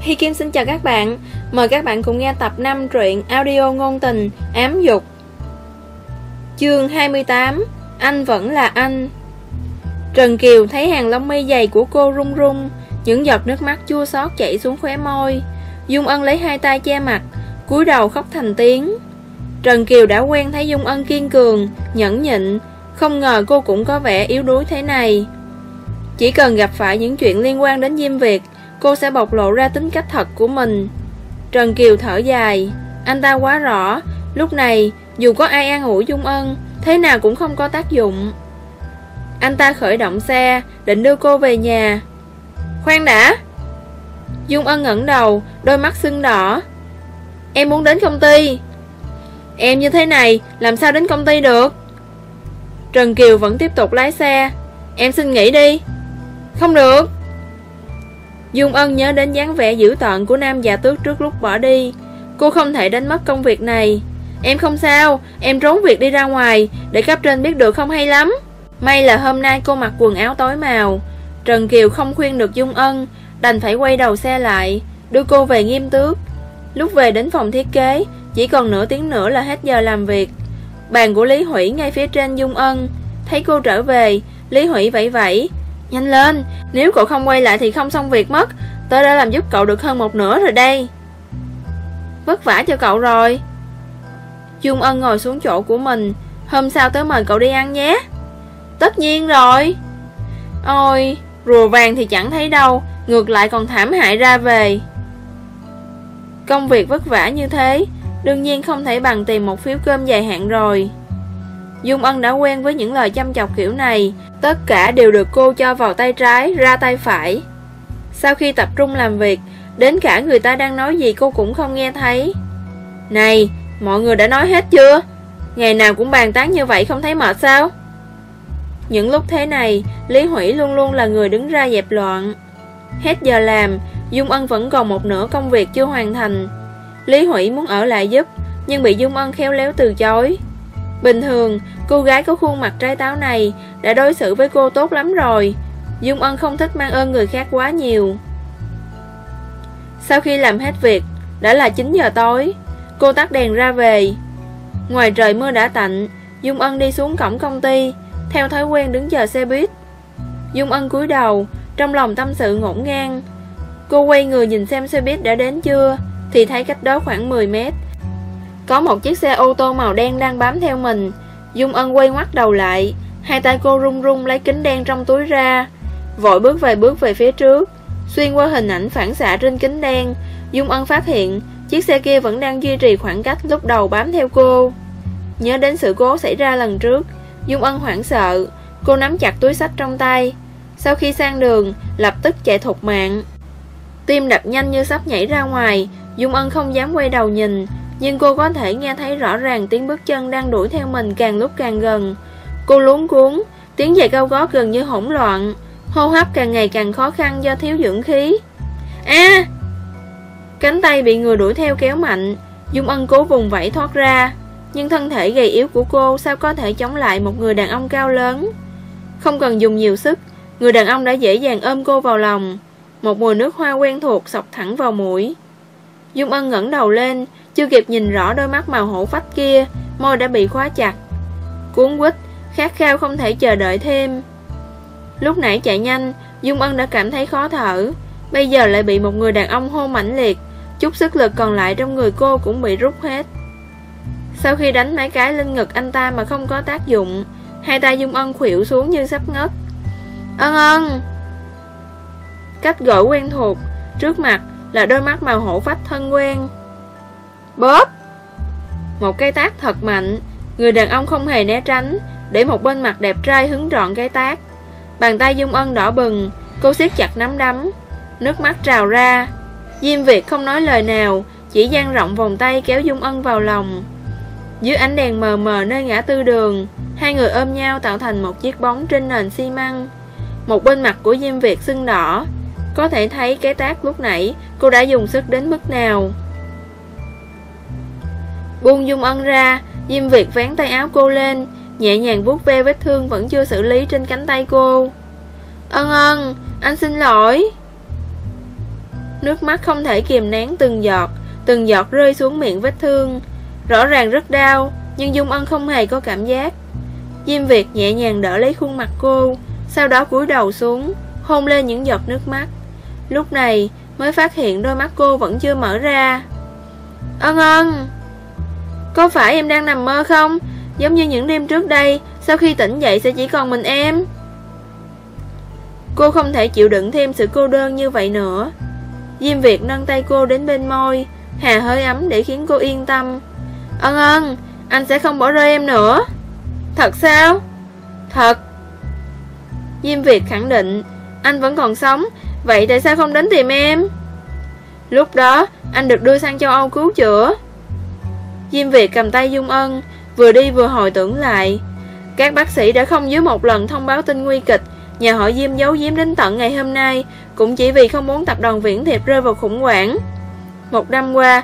Hi Kim xin chào các bạn. Mời các bạn cùng nghe tập 5 truyện audio ngôn tình, ám dục. Chương 28 Anh vẫn là anh. Trần Kiều thấy hàng lông mi dày của cô rung rung Những giọt nước mắt chua xót chảy xuống khóe môi. Dung Ân lấy hai tay che mặt, cúi đầu khóc thành tiếng. Trần Kiều đã quen thấy Dung Ân kiên cường, Nhẫn nhịn, Không ngờ cô cũng có vẻ yếu đuối thế này. Chỉ cần gặp phải những chuyện liên quan đến Diêm Việt cô sẽ bộc lộ ra tính cách thật của mình. Trần Kiều thở dài, anh ta quá rõ, lúc này dù có ai an ủi Dung Ân, thế nào cũng không có tác dụng. Anh ta khởi động xe, định đưa cô về nhà. Khoan đã! Dung Ân ngẩng đầu, đôi mắt sưng đỏ. Em muốn đến công ty. Em như thế này, làm sao đến công ty được? Trần Kiều vẫn tiếp tục lái xe. Em xin nghỉ đi. Không được. Dung Ân nhớ đến dáng vẻ dữ tợn của nam già tước trước lúc bỏ đi. Cô không thể đánh mất công việc này. Em không sao, em trốn việc đi ra ngoài Để cấp trên biết được không hay lắm. May là hôm nay cô mặc quần áo tối màu. Trần Kiều không khuyên được Dung Ân Đành phải quay đầu xe lại Đưa cô về nghiêm tước Lúc về đến phòng thiết kế Chỉ còn nửa tiếng nữa là hết giờ làm việc. Bàn của Lý Hủy ngay phía trên Dung Ân. Thấy cô trở về Lý Hủy vẫy vẫy Nhanh lên, nếu cậu không quay lại thì không xong việc mất. Tớ đã làm giúp cậu được hơn một nửa rồi đây. Vất vả cho cậu rồi. Dung Ân ngồi xuống chỗ của mình. Hôm sau tớ mời cậu đi ăn nhé. Tất nhiên rồi. Ôi, rùa vàng thì chẳng thấy đâu. Ngược lại còn thảm hại ra về. Công việc vất vả như thế Đương nhiên không thể bằng tìm một phiếu cơm dài hạn rồi. Dung Ân đã quen với những lời chăm chọc kiểu này. Tất cả đều được cô cho vào tay trái, ra tay phải. Sau khi tập trung làm việc Đến cả người ta đang nói gì cô cũng không nghe thấy. Này, mọi người đã nói hết chưa? Ngày nào cũng bàn tán như vậy không thấy mệt sao? Những lúc thế này, Lý Hủy luôn luôn là người đứng ra dẹp loạn. Hết giờ làm, Dung Ân vẫn còn một nửa công việc chưa hoàn thành. Lý Hủy muốn ở lại giúp Nhưng bị Dung Ân khéo léo từ chối. Bình thường, cô gái có khuôn mặt trái táo này đã đối xử với cô tốt lắm rồi. Dung Ân không thích mang ơn người khác quá nhiều. Sau khi làm hết việc, đã là 9 giờ tối, cô tắt đèn ra về. Ngoài trời mưa đã tạnh, Dung Ân đi xuống cổng công ty, theo thói quen đứng chờ xe buýt. Dung Ân cúi đầu, trong lòng tâm sự ngổn ngang. Cô quay người nhìn xem xe buýt đã đến chưa, thì thấy cách đó khoảng 10 mét có một chiếc xe ô tô màu đen đang bám theo mình. Dung Ân quay ngoắt đầu lại, Hai tay cô run run lấy kính đen trong túi ra, Vội bước vài bước về phía trước. Xuyên qua hình ảnh phản xạ trên kính đen, Dung Ân phát hiện Chiếc xe kia vẫn đang duy trì khoảng cách lúc đầu bám theo cô. Nhớ đến sự cố xảy ra lần trước, Dung Ân hoảng sợ, Cô nắm chặt túi sách trong tay. Sau khi sang đường, Lập tức chạy thục mạng. Tim đập nhanh như sắp nhảy ra ngoài, Dung Ân không dám quay đầu nhìn nhưng cô có thể nghe thấy rõ ràng tiếng bước chân đang đuổi theo mình càng lúc càng gần. Cô luống cuốn, tiếng giày cao gót gần như hỗn loạn, hô hấp càng ngày càng khó khăn do thiếu dưỡng khí. A! Cánh tay bị người đuổi theo kéo mạnh, Dung Ân cố vùng vẫy thoát ra, nhưng thân thể gầy yếu của cô sao có thể chống lại một người đàn ông cao lớn. Không cần dùng nhiều sức, người đàn ông đã dễ dàng ôm cô vào lòng. Một mùi nước hoa quen thuộc sọc thẳng vào mũi. Dung Ân ngẩng đầu lên, chưa kịp nhìn rõ đôi mắt màu hổ phách kia Môi đã bị khóa chặt. Cuốn quýt Khát khao không thể chờ đợi thêm. Lúc nãy chạy nhanh Dung Ân đã cảm thấy khó thở. Bây giờ lại bị một người đàn ông hôn mãnh liệt Chút sức lực còn lại trong người cô cũng bị rút hết. Sau khi đánh mấy cái lên ngực anh ta mà không có tác dụng Hai tay Dung Ân khuỵu xuống như sắp ngất. Ân ân! Cách gọi quen thuộc Trước mặt là đôi mắt màu hổ phách thân quen. Bóp! Một cây tác thật mạnh, Người đàn ông không hề né tránh, Để một bên mặt đẹp trai hứng trọn cái tác. Bàn tay Dung Ân đỏ bừng Cô siết chặt nắm đấm, Nước mắt trào ra. Diêm Việt không nói lời nào, Chỉ dang rộng vòng tay kéo Dung Ân vào lòng. Dưới ánh đèn mờ mờ nơi ngã tư đường, Hai người ôm nhau tạo thành một chiếc bóng trên nền xi măng. Một bên mặt của Diêm Việt sưng đỏ có thể thấy cái tác lúc nãy, Cô đã dùng sức đến mức nào? Buông Dung Ân ra, Diêm Việt vén tay áo cô lên, Nhẹ nhàng vuốt ve vết thương vẫn chưa xử lý trên cánh tay cô. Ân ân, Anh xin lỗi. Nước mắt không thể kìm nén từng giọt Từng giọt rơi xuống miệng vết thương. Rõ ràng rất đau, Nhưng Dung Ân không hề có cảm giác. Diêm Việt nhẹ nhàng đỡ lấy khuôn mặt cô, Sau đó cúi đầu xuống, Hôn lên những giọt nước mắt. Lúc này mới phát hiện đôi mắt cô vẫn chưa mở ra. Ân ân. Có phải em đang nằm mơ không? Giống như những đêm trước đây, Sau khi tỉnh dậy sẽ chỉ còn mình em. Cô không thể chịu đựng thêm sự cô đơn như vậy nữa. Diêm Việt nâng tay cô đến bên môi, Hà hơi ấm để khiến cô yên tâm. Ân ân. Anh sẽ không bỏ rơi em nữa. Thật sao? Thật. Diêm Việt khẳng định, Anh vẫn còn sống Vậy tại sao không đến tìm em? Lúc đó, anh được đưa sang châu Âu cứu chữa. Diêm Việt cầm tay Dung Ân, Vừa đi vừa hồi tưởng lại. Các bác sĩ đã không dưới một lần thông báo tin nguy kịch Nhà họ Diêm giấu giếm đến tận ngày hôm nay, Cũng chỉ vì không muốn tập đoàn Viễn Thiệp rơi vào khủng hoảng. Một năm qua,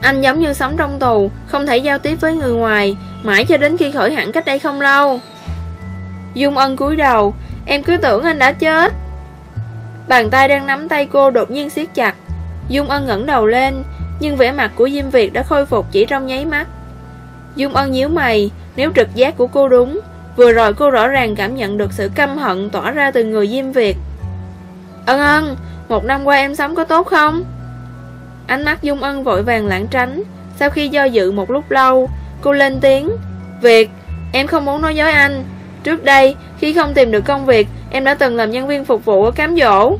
Anh giống như sống trong tù, Không thể giao tiếp với người ngoài, Mãi cho đến khi khỏi hẳn cách đây không lâu. Dung Ân cúi đầu, Em cứ tưởng anh đã chết. Bàn tay đang nắm tay cô đột nhiên siết chặt. Dung Ân ngẩng đầu lên, Nhưng vẻ mặt của Diêm Việt đã khôi phục chỉ trong nháy mắt. Dung Ân nhíu mày, Nếu trực giác của cô đúng, Vừa rồi cô rõ ràng cảm nhận được sự căm hận tỏa ra từ người Diêm Việt. Ân ân, Một năm qua em sống có tốt không? Ánh mắt Dung Ân vội vàng lãng tránh. Sau khi do dự một lúc lâu, Cô lên tiếng. Việt, Em không muốn nói dối anh. Trước đây, khi không tìm được công việc Em đã từng làm nhân viên phục vụ ở cám dỗ.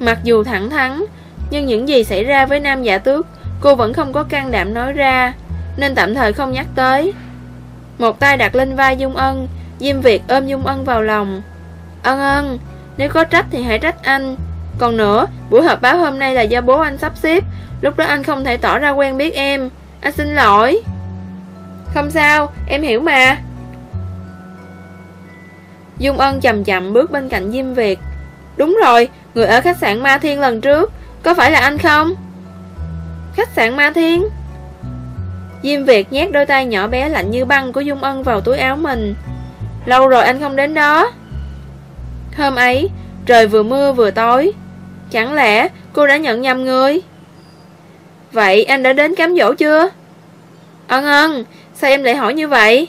Mặc dù thẳng thắn, Nhưng những gì xảy ra với nam giả tước, Cô vẫn không có can đảm nói ra, Nên tạm thời không nhắc tới. Một tay đặt lên vai Dung Ân, Diêm Việt ôm Dung Ân vào lòng. Ân ân, Nếu có trách thì hãy trách anh. Còn nữa, buổi họp báo hôm nay là do bố anh sắp xếp, Lúc đó anh không thể tỏ ra quen biết em. Anh xin lỗi. Không sao, em hiểu mà. Dung Ân chậm chậm bước bên cạnh Diêm Việt. Đúng rồi, Người ở khách sạn Ma Thiên lần trước, Có phải là anh không? Khách sạn Ma Thiên? Diêm Việt nhét đôi tay nhỏ bé lạnh như băng của Dung Ân vào túi áo mình. Lâu rồi anh không đến đó. Hôm ấy, Trời vừa mưa vừa tối, Chẳng lẽ cô đã nhận nhầm người? Vậy anh đã đến cám dỗ chưa? Ân ân, Sao em lại hỏi như vậy?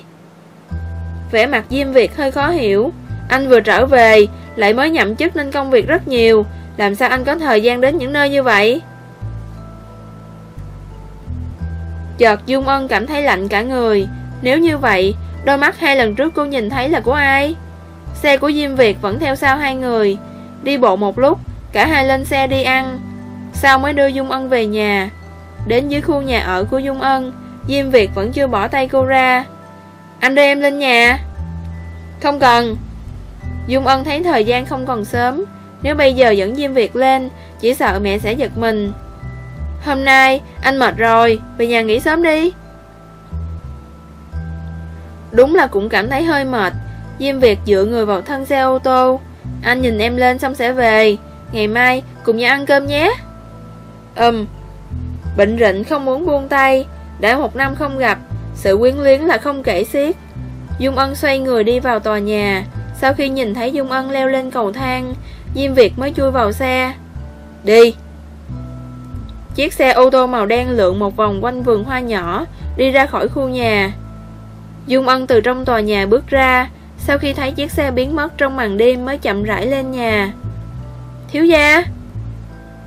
Vẻ mặt Diêm Việt hơi khó hiểu. Anh vừa trở về, Lại mới nhậm chức nên công việc rất nhiều. Làm sao anh có thời gian đến những nơi như vậy? Chợt Dung Ân cảm thấy lạnh cả người. Nếu như vậy, Đôi mắt hai lần trước cô nhìn thấy là của ai? Xe của Diêm Việt vẫn theo sau hai người. Đi bộ một lúc, Cả hai lên xe đi ăn. Sau mới đưa Dung Ân về nhà. Đến dưới khu nhà ở của Dung Ân, Diêm Việt vẫn chưa bỏ tay cô ra. Anh đưa em lên nhà. Không cần. Dung Ân thấy thời gian không còn sớm. Nếu bây giờ dẫn Diêm Việt lên, Chỉ sợ mẹ sẽ giật mình. Hôm nay, anh mệt rồi. Về nhà nghỉ sớm đi. Đúng là cũng cảm thấy hơi mệt. Diêm Việt dựa người vào thân xe ô tô. Anh nhìn em lên xong sẽ về. Ngày mai, cùng nhau ăn cơm nhé. Ừm. Bệnh rịnh không muốn buông tay. Đã một năm không gặp sự quyến luyến là không kể xiết. Dung Ân xoay người đi vào tòa nhà. Sau khi nhìn thấy Dung Ân leo lên cầu thang, Diêm Việt mới chui vào xe. Đi. Chiếc xe ô tô màu đen lượn một vòng quanh vườn hoa nhỏ, Đi ra khỏi khu nhà. Dung Ân từ trong tòa nhà bước ra. Sau khi thấy chiếc xe biến mất trong màn đêm Mới chậm rãi lên nhà. Thiếu gia.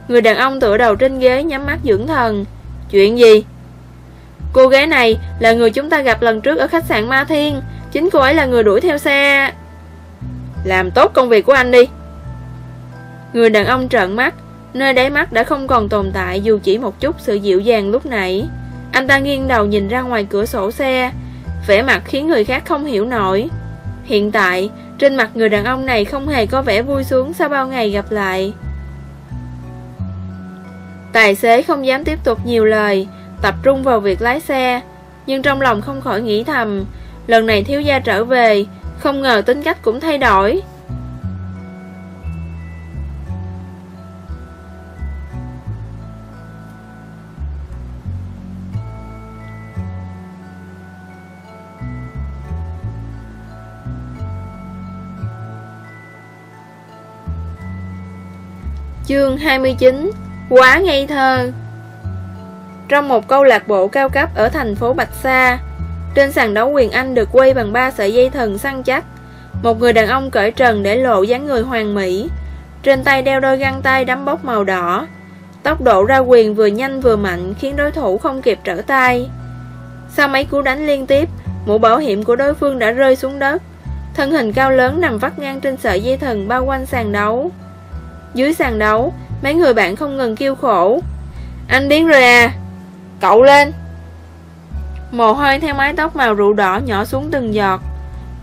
Người đàn ông tựa đầu trên ghế nhắm mắt dưỡng thần. Chuyện gì? Cô gái này là người chúng ta gặp lần trước Ở khách sạn Ma Thiên. Chính cô ấy là người đuổi theo xe. Làm tốt công việc của anh đi. Người đàn ông trợn mắt, Nơi đáy mắt đã không còn tồn tại Dù chỉ một chút sự dịu dàng lúc nãy. Anh ta nghiêng đầu nhìn ra ngoài cửa sổ xe, Vẻ mặt khiến người khác không hiểu nổi. Hiện tại, Trên mặt người đàn ông này không hề có vẻ vui sướng Sau bao ngày gặp lại. Tài xế không dám tiếp tục nhiều lời Tập trung vào việc lái xe. Nhưng trong lòng không khỏi nghĩ thầm, Lần này thiếu gia trở về, Không ngờ tính cách cũng thay đổi. Chương 29 Quá ngây thơ. Trong một câu lạc bộ cao cấp ở thành phố Bạch Sa. Trên sàn đấu quyền Anh được quay bằng ba sợi dây thần săn chắc. Một người đàn ông cởi trần để lộ dáng người hoàng mỹ. Trên tay đeo đôi găng tay đấm bốc màu đỏ. Tốc độ ra quyền vừa nhanh vừa mạnh khiến đối thủ không kịp trở tay. Sau mấy cú đánh liên tiếp, Mũ bảo hiểm của đối phương đã rơi xuống đất. Thân hình cao lớn nằm vắt ngang trên sợi dây thần bao quanh sàn đấu. Dưới sàn đấu, Mấy người bạn không ngừng kêu khổ. Anh biến rồi à Cậu lên. Mồ hôi theo mái tóc màu rượu đỏ nhỏ xuống từng giọt.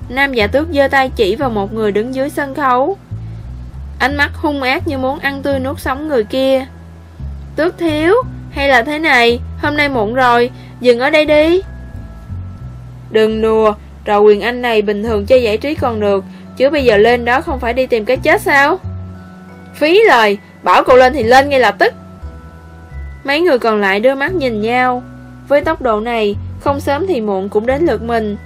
Nam giả tước giơ tay chỉ vào một người đứng dưới sân khấu. Ánh mắt hung ác như muốn ăn tươi nuốt sống người kia. Tước thiếu Hay là thế này? Hôm nay muộn rồi Dừng ở đây đi. Đừng đùa Trò quyền anh này bình thường chơi giải trí còn được. Chứ bây giờ lên đó không phải đi tìm cái chết sao? Phí lời Bảo cậu lên thì lên ngay lập tức Mấy người còn lại đưa mắt nhìn nhau. Với tốc độ này Không sớm thì muộn cũng đến lượt mình.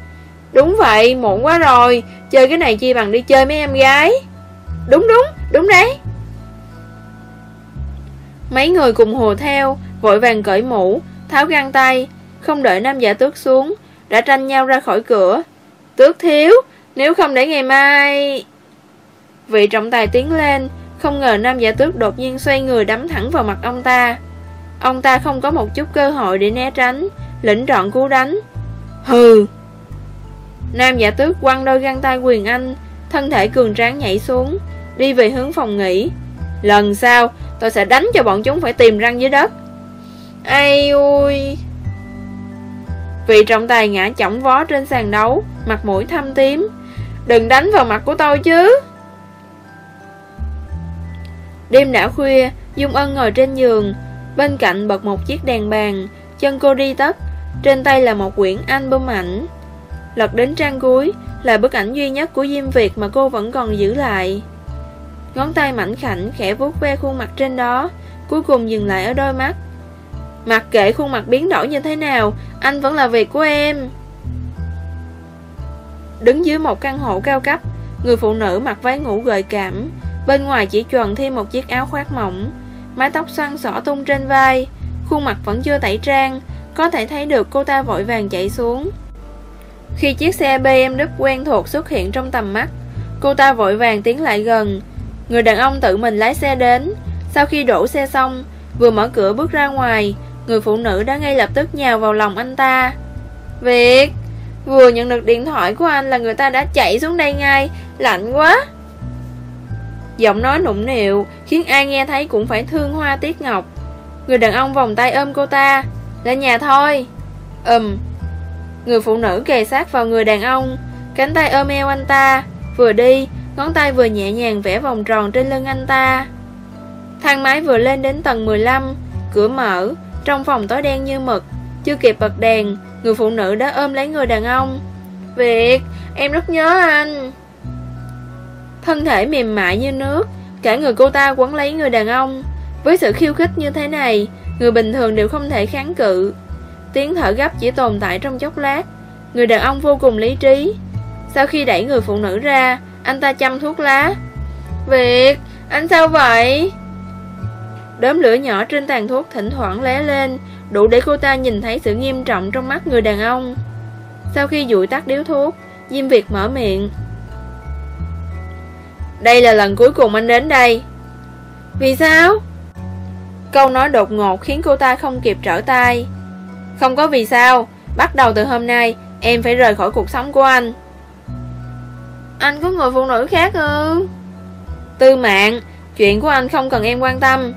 Đúng vậy, muộn quá rồi Chơi cái này chi bằng đi chơi mấy em gái. Đúng đúng, đúng đấy. Mấy người cùng hùa theo Vội vàng cởi mũ Tháo găng tay Không đợi nam giả tước xuống Đã tranh nhau ra khỏi cửa. Tước thiếu Nếu không để ngày mai. Vị trọng tài tiến lên Không ngờ nam giả tước đột nhiên xoay người đấm thẳng vào mặt ông ta. Ông ta không có một chút cơ hội để né tránh Lĩnh trọn cú đánh. Hừ. Nam giả tước quăng đôi găng tay quyền anh Thân thể cường tráng nhảy xuống Đi về hướng phòng nghỉ. Lần sau tôi sẽ đánh cho bọn chúng phải tìm răng dưới đất. Ây ui. Vị trọng tài ngã chỏng vó trên sàn đấu Mặt mũi thâm tím. Đừng đánh vào mặt của tôi chứ. Đêm đã khuya Dung Ân ngồi trên giường Bên cạnh bật một chiếc đèn bàn, Chân cô đi tất Trên tay là một quyển album ảnh. Lật đến trang cuối Là bức ảnh duy nhất của Diêm Việt mà cô vẫn còn giữ lại. Ngón tay mảnh khảnh khẽ vuốt ve khuôn mặt trên đó, Cuối cùng dừng lại ở đôi mắt. Mặc kệ khuôn mặt biến đổi như thế nào, Anh vẫn là việc của em. Đứng dưới một căn hộ cao cấp, Người phụ nữ mặc váy ngủ gợi cảm, Bên ngoài chỉ tròn thêm một chiếc áo khoác mỏng. Mái tóc xoăn xỏ tung trên vai, Khuôn mặt vẫn chưa tẩy trang, Có thể thấy được cô ta vội vàng chạy xuống. Khi chiếc xe BMW quen thuộc xuất hiện trong tầm mắt, Cô ta vội vàng tiến lại gần. Người đàn ông tự mình lái xe đến. Sau khi đổ xe xong, Vừa mở cửa bước ra ngoài, Người phụ nữ đã ngay lập tức nhào vào lòng anh ta. Việt, Vừa nhận được điện thoại của anh là người ta đã chạy xuống đây ngay, Lạnh quá. Giọng nói nũng nịu, Khiến ai nghe thấy cũng phải thương hoa tiết ngọc. Người đàn ông vòng tay ôm cô ta, Lên nhà thôi. Ừm. Người phụ nữ kề sát vào người đàn ông, Cánh tay ôm eo anh ta. Vừa đi, Ngón tay vừa nhẹ nhàng vẽ vòng tròn trên lưng anh ta. Thang máy vừa lên đến tầng 15 Cửa mở, Trong phòng tối đen như mực, Chưa kịp bật đèn, Người phụ nữ đã ôm lấy người đàn ông. Việt, Em rất nhớ anh. Thân thể mềm mại như nước. Cả người cô ta quấn lấy người đàn ông. Với sự khiêu khích như thế này Người bình thường đều không thể kháng cự. Tiếng thở gấp chỉ tồn tại trong chốc lát. Người đàn ông vô cùng lý trí. Sau khi đẩy người phụ nữ ra Anh ta chăm thuốc lá. Việt, anh sao vậy? Đốm lửa nhỏ trên tàn thuốc thỉnh thoảng lé lên Đủ để cô ta nhìn thấy sự nghiêm trọng trong mắt người đàn ông. Sau khi dụi tắt điếu thuốc Diêm Việt mở miệng. Đây là lần cuối cùng anh đến đây. Vì sao? Câu nói đột ngột khiến cô ta không kịp trở tay. Không có vì sao, Bắt đầu từ hôm nay, Em phải rời khỏi cuộc sống của anh. Anh có người phụ nữ khác ư? Tư mạng, Chuyện của anh không cần em quan tâm.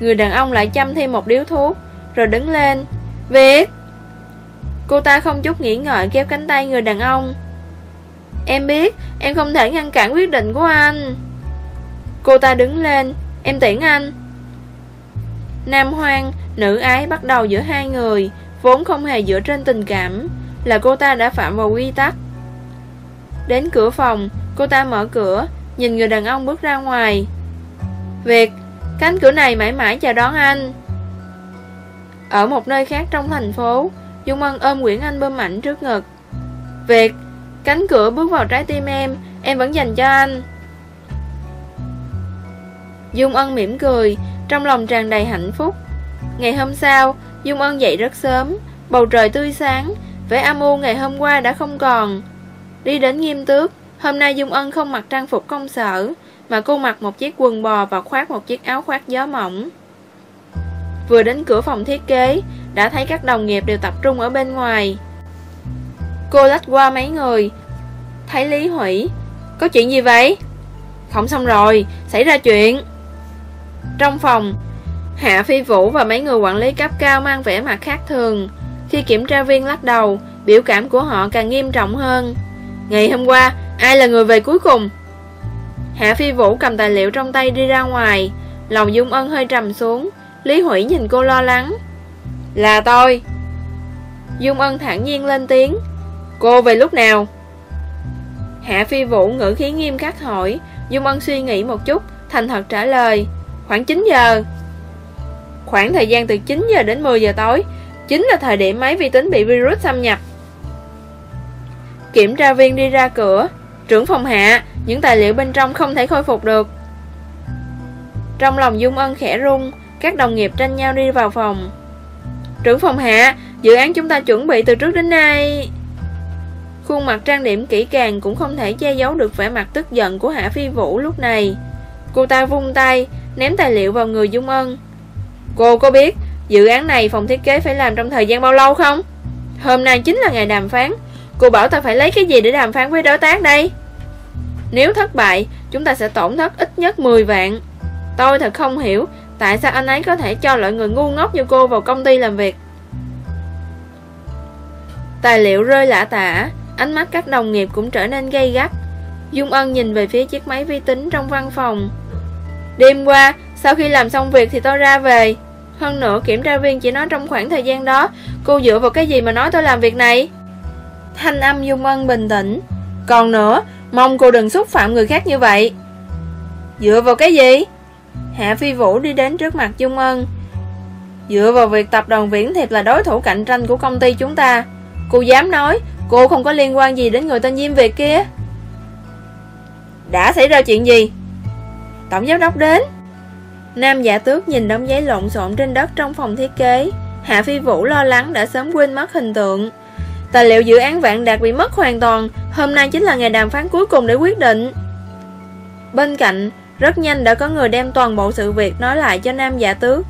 Người đàn ông lại chăm thêm một điếu thuốc, Rồi đứng lên. Việt Cô ta không chút nghĩ ngợi, kéo cánh tay người đàn ông. Em biết Em không thể ngăn cản quyết định của anh. Cô ta đứng lên Em tiễn anh. Nam hoang, nữ ái bắt đầu giữa hai người Vốn không hề dựa trên tình cảm Là cô ta đã phạm vào quy tắc. Đến cửa phòng Cô ta mở cửa Nhìn người đàn ông bước ra ngoài. Việt Cánh cửa này mãi mãi chào đón anh. Ở một nơi khác trong thành phố Dung Ân ôm Nguyễn Anh bơm ảnh trước ngực. Việt Cánh cửa bước vào trái tim em Em vẫn dành cho anh Dung Ân mỉm cười, trong lòng tràn đầy hạnh phúc. Ngày hôm sau, Dung Ân dậy rất sớm, bầu trời tươi sáng, vẻ âm u ngày hôm qua đã không còn. Đi đến nghiêm tước, hôm nay Dung Ân không mặc trang phục công sở, mà cô mặc một chiếc quần bò và khoác một chiếc áo khoác gió mỏng. Vừa đến cửa phòng thiết kế, đã thấy các đồng nghiệp đều tập trung ở bên ngoài. Cô lách qua mấy người, thấy Lý Hủy. Có chuyện gì vậy? Không xong rồi, xảy ra chuyện. Trong phòng, Hạ Phi Vũ và mấy người quản lý cấp cao mang vẻ mặt khác thường. Khi kiểm tra viên lắc đầu, biểu cảm của họ càng nghiêm trọng hơn. Ngày hôm qua, ai là người về cuối cùng? Hạ Phi Vũ cầm tài liệu trong tay đi ra ngoài, lòng Dung Ân hơi trầm xuống. Lý Hủy nhìn cô lo lắng. Là tôi. Dung Ân thản nhiên lên tiếng. Cô về lúc nào? Hạ Phi Vũ ngữ khí nghiêm khắc hỏi. Dung Ân suy nghĩ một chút, thành thật trả lời. Khoảng 9 giờ. Khoảng thời gian từ 9 giờ đến 10 giờ tối, chính là thời điểm máy vi tính bị virus xâm nhập. Kiểm tra viên đi ra cửa, trưởng phòng hạ, những tài liệu bên trong không thể khôi phục được. Trong lòng Dung Ân khẽ rung, các đồng nghiệp tranh nhau đi vào phòng. Trưởng phòng hạ, dự án chúng ta chuẩn bị từ trước đến nay... Khuôn mặt trang điểm kỹ càng cũng không thể che giấu được vẻ mặt tức giận của Hạ Phi Vũ lúc này. Cô ta vung tay, ném tài liệu vào người Dung Ân. Cô có biết dự án này phòng thiết kế phải làm trong thời gian bao lâu không? Hôm nay chính là ngày đàm phán. Cô bảo ta phải lấy cái gì để đàm phán với đối tác đây? Nếu thất bại, chúng ta sẽ tổn thất ít nhất 10 vạn. Tôi thật không hiểu tại sao anh ấy có thể cho loại người ngu ngốc như cô vào công ty làm việc. Tài liệu rơi lạ tả, ánh mắt các đồng nghiệp cũng trở nên gay gắt. Dung Ân nhìn về phía chiếc máy vi tính trong văn phòng. Đêm qua, sau khi làm xong việc thì tôi ra về. Hơn nữa, kiểm tra viên chỉ nói trong khoảng thời gian đó, cô dựa vào cái gì mà nói tôi làm việc này? Thanh âm Dung Ân bình tĩnh. Còn nữa, mong cô đừng xúc phạm người khác như vậy. Dựa vào cái gì? Hạ Phi Vũ đi đến trước mặt Dung Ân. Dựa vào việc tập đoàn Viễn Thiệp là đối thủ cạnh tranh của công ty chúng ta. Cô dám nói, cô không có liên quan gì đến người tên Diêm Việt kia. Đã xảy ra chuyện gì? Tổng giám đốc đến. Nam giả tước nhìn đống giấy lộn xộn trên đất trong phòng thiết kế. Hạ Phi Vũ lo lắng đã sớm quên mất hình tượng. Tài liệu dự án vạn đạt bị mất hoàn toàn, hôm nay chính là ngày đàm phán cuối cùng để quyết định. Bên cạnh, rất nhanh đã có người đem toàn bộ sự việc nói lại cho nam giả tước.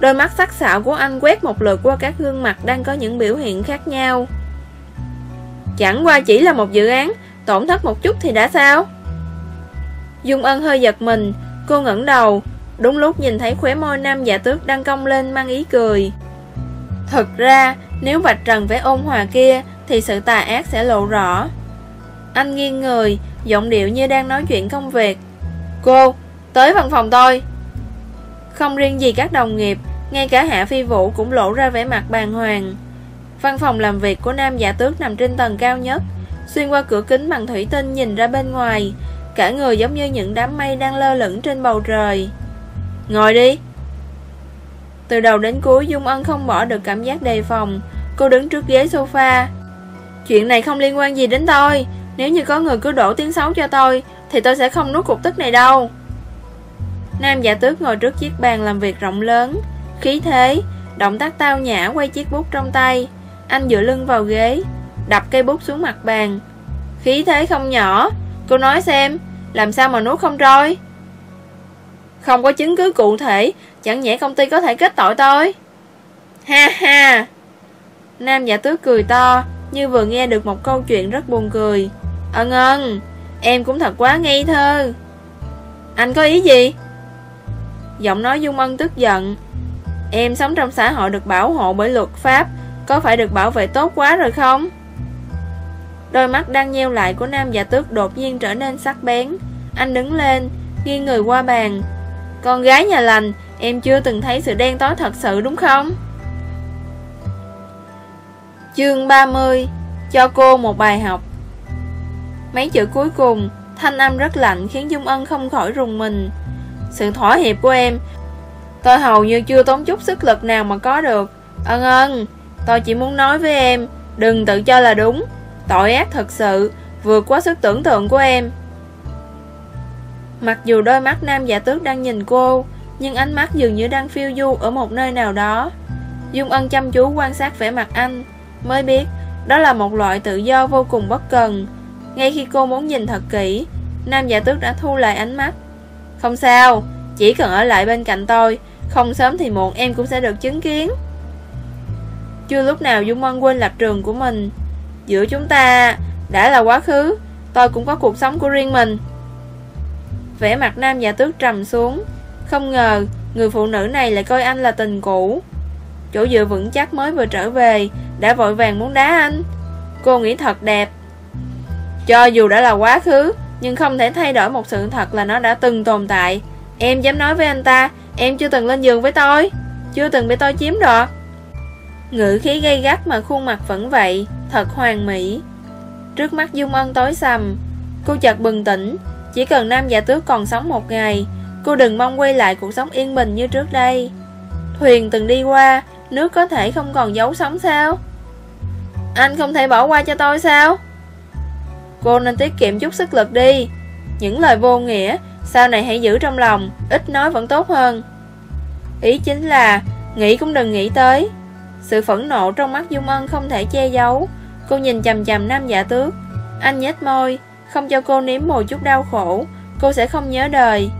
Đôi mắt sắc sảo của anh quét một lượt qua các gương mặt đang có những biểu hiện khác nhau. Chẳng qua chỉ là một dự án, tổn thất một chút thì đã sao? Dung Ân hơi giật mình, cô ngẩng đầu, đúng lúc nhìn thấy khóe môi nam giả tước đang cong lên mang ý cười. Thật ra, nếu vạch trần vẻ ôn hòa kia, thì sự tà ác sẽ lộ rõ. Anh nghiêng người, giọng điệu như đang nói chuyện công việc. Cô, tới văn phòng tôi. Không riêng gì các đồng nghiệp, ngay cả Hạ Phi Vũ cũng lộ ra vẻ mặt bàng hoàng. Văn phòng làm việc của nam giả tước nằm trên tầng cao nhất, xuyên qua cửa kính bằng thủy tinh nhìn ra bên ngoài, cả người giống như những đám mây đang lơ lửng trên bầu trời. Ngồi đi. Từ đầu đến cuối Dung Ân không bỏ được cảm giác đề phòng, cô đứng trước ghế sofa. Chuyện này không liên quan gì đến tôi, nếu như có người cứ đổ tiếng xấu cho tôi, thì tôi sẽ không nuốt cục tức này đâu. Nam giả tước ngồi trước chiếc bàn làm việc rộng lớn, khí thế, động tác tao nhã quay chiếc bút trong tay. Anh dựa lưng vào ghế, đập cây bút xuống mặt bàn. Khí thế không nhỏ, cô nói xem, làm sao mà nuốt không trôi? Không có chứng cứ cụ thể, chẳng nhẽ công ty có thể kết tội tôi? Ha ha! Nam giả tước cười to, như vừa nghe được một câu chuyện rất buồn cười. Ờ ân ân, em cũng thật quá ngây thơ. Anh có ý gì? Giọng nói Dung Ân tức giận Em sống trong xã hội được bảo hộ bởi luật pháp có phải được bảo vệ tốt quá rồi không? Đôi mắt đang nheo lại của nam giả tước đột nhiên trở nên sắc bén. Anh đứng lên, Nghiêng người qua bàn. Con gái nhà lành, Em chưa từng thấy sự đen tối thật sự đúng không? Chương 30 Cho cô một bài học. Mấy chữ cuối cùng, Thanh âm rất lạnh khiến Dung Ân không khỏi rùng mình. Sự thỏa hiệp của em, Tôi hầu như chưa tốn chút sức lực nào mà có được. Ân ân Tôi chỉ muốn nói với em, Đừng tự cho là đúng. Tội ác thật sự, Vượt quá sức tưởng tượng của em. Mặc dù đôi mắt nam giả tước đang nhìn cô, Nhưng ánh mắt dường như đang phiêu du ở một nơi nào đó. Dung Ân chăm chú quan sát vẻ mặt anh, Mới biết đó là một loại tự do vô cùng bất cần. Ngay khi cô muốn nhìn thật kỹ, Nam giả tước đã thu lại ánh mắt. Không sao, Chỉ cần ở lại bên cạnh tôi, Không sớm thì muộn em cũng sẽ được chứng kiến. Chưa lúc nào Dung Mân quên lập trường của mình. Giữa chúng ta Đã là quá khứ, Tôi cũng có cuộc sống của riêng mình. Vẻ mặt nam giả tước trầm xuống. Không ngờ, Người phụ nữ này lại coi anh là tình cũ. Chỗ dựa vững chắc mới vừa trở về, Đã vội vàng muốn đá anh. Cô nghĩ thật đẹp. Cho dù đã là quá khứ, Nhưng không thể thay đổi một sự thật là nó đã từng tồn tại. Em dám nói với anh ta, Em chưa từng lên giường với tôi. Chưa từng bị tôi chiếm đoạt. Ngữ khí gây gắt mà khuôn mặt vẫn vậy, Thật hoàn mỹ. Trước mắt Dung Ân tối sầm, Cô chợt bừng tỉnh. Chỉ cần nam giả tước còn sống một ngày, Cô đừng mong quay lại cuộc sống yên bình như trước đây. Thuyền từng đi qua, Nước có thể không còn giấu sống sao? Anh không thể bỏ qua cho tôi sao? Cô nên tiết kiệm chút sức lực đi. Những lời vô nghĩa, Sau này hãy giữ trong lòng, Ít nói vẫn tốt hơn. Ý chính là, Nghĩ cũng đừng nghĩ tới. Sự phẫn nộ trong mắt Dung Ân không thể che giấu. Cô nhìn chầm chầm nam giả tước. Anh nhếch môi, Không cho cô nếm một chút đau khổ. Cô sẽ không nhớ đời.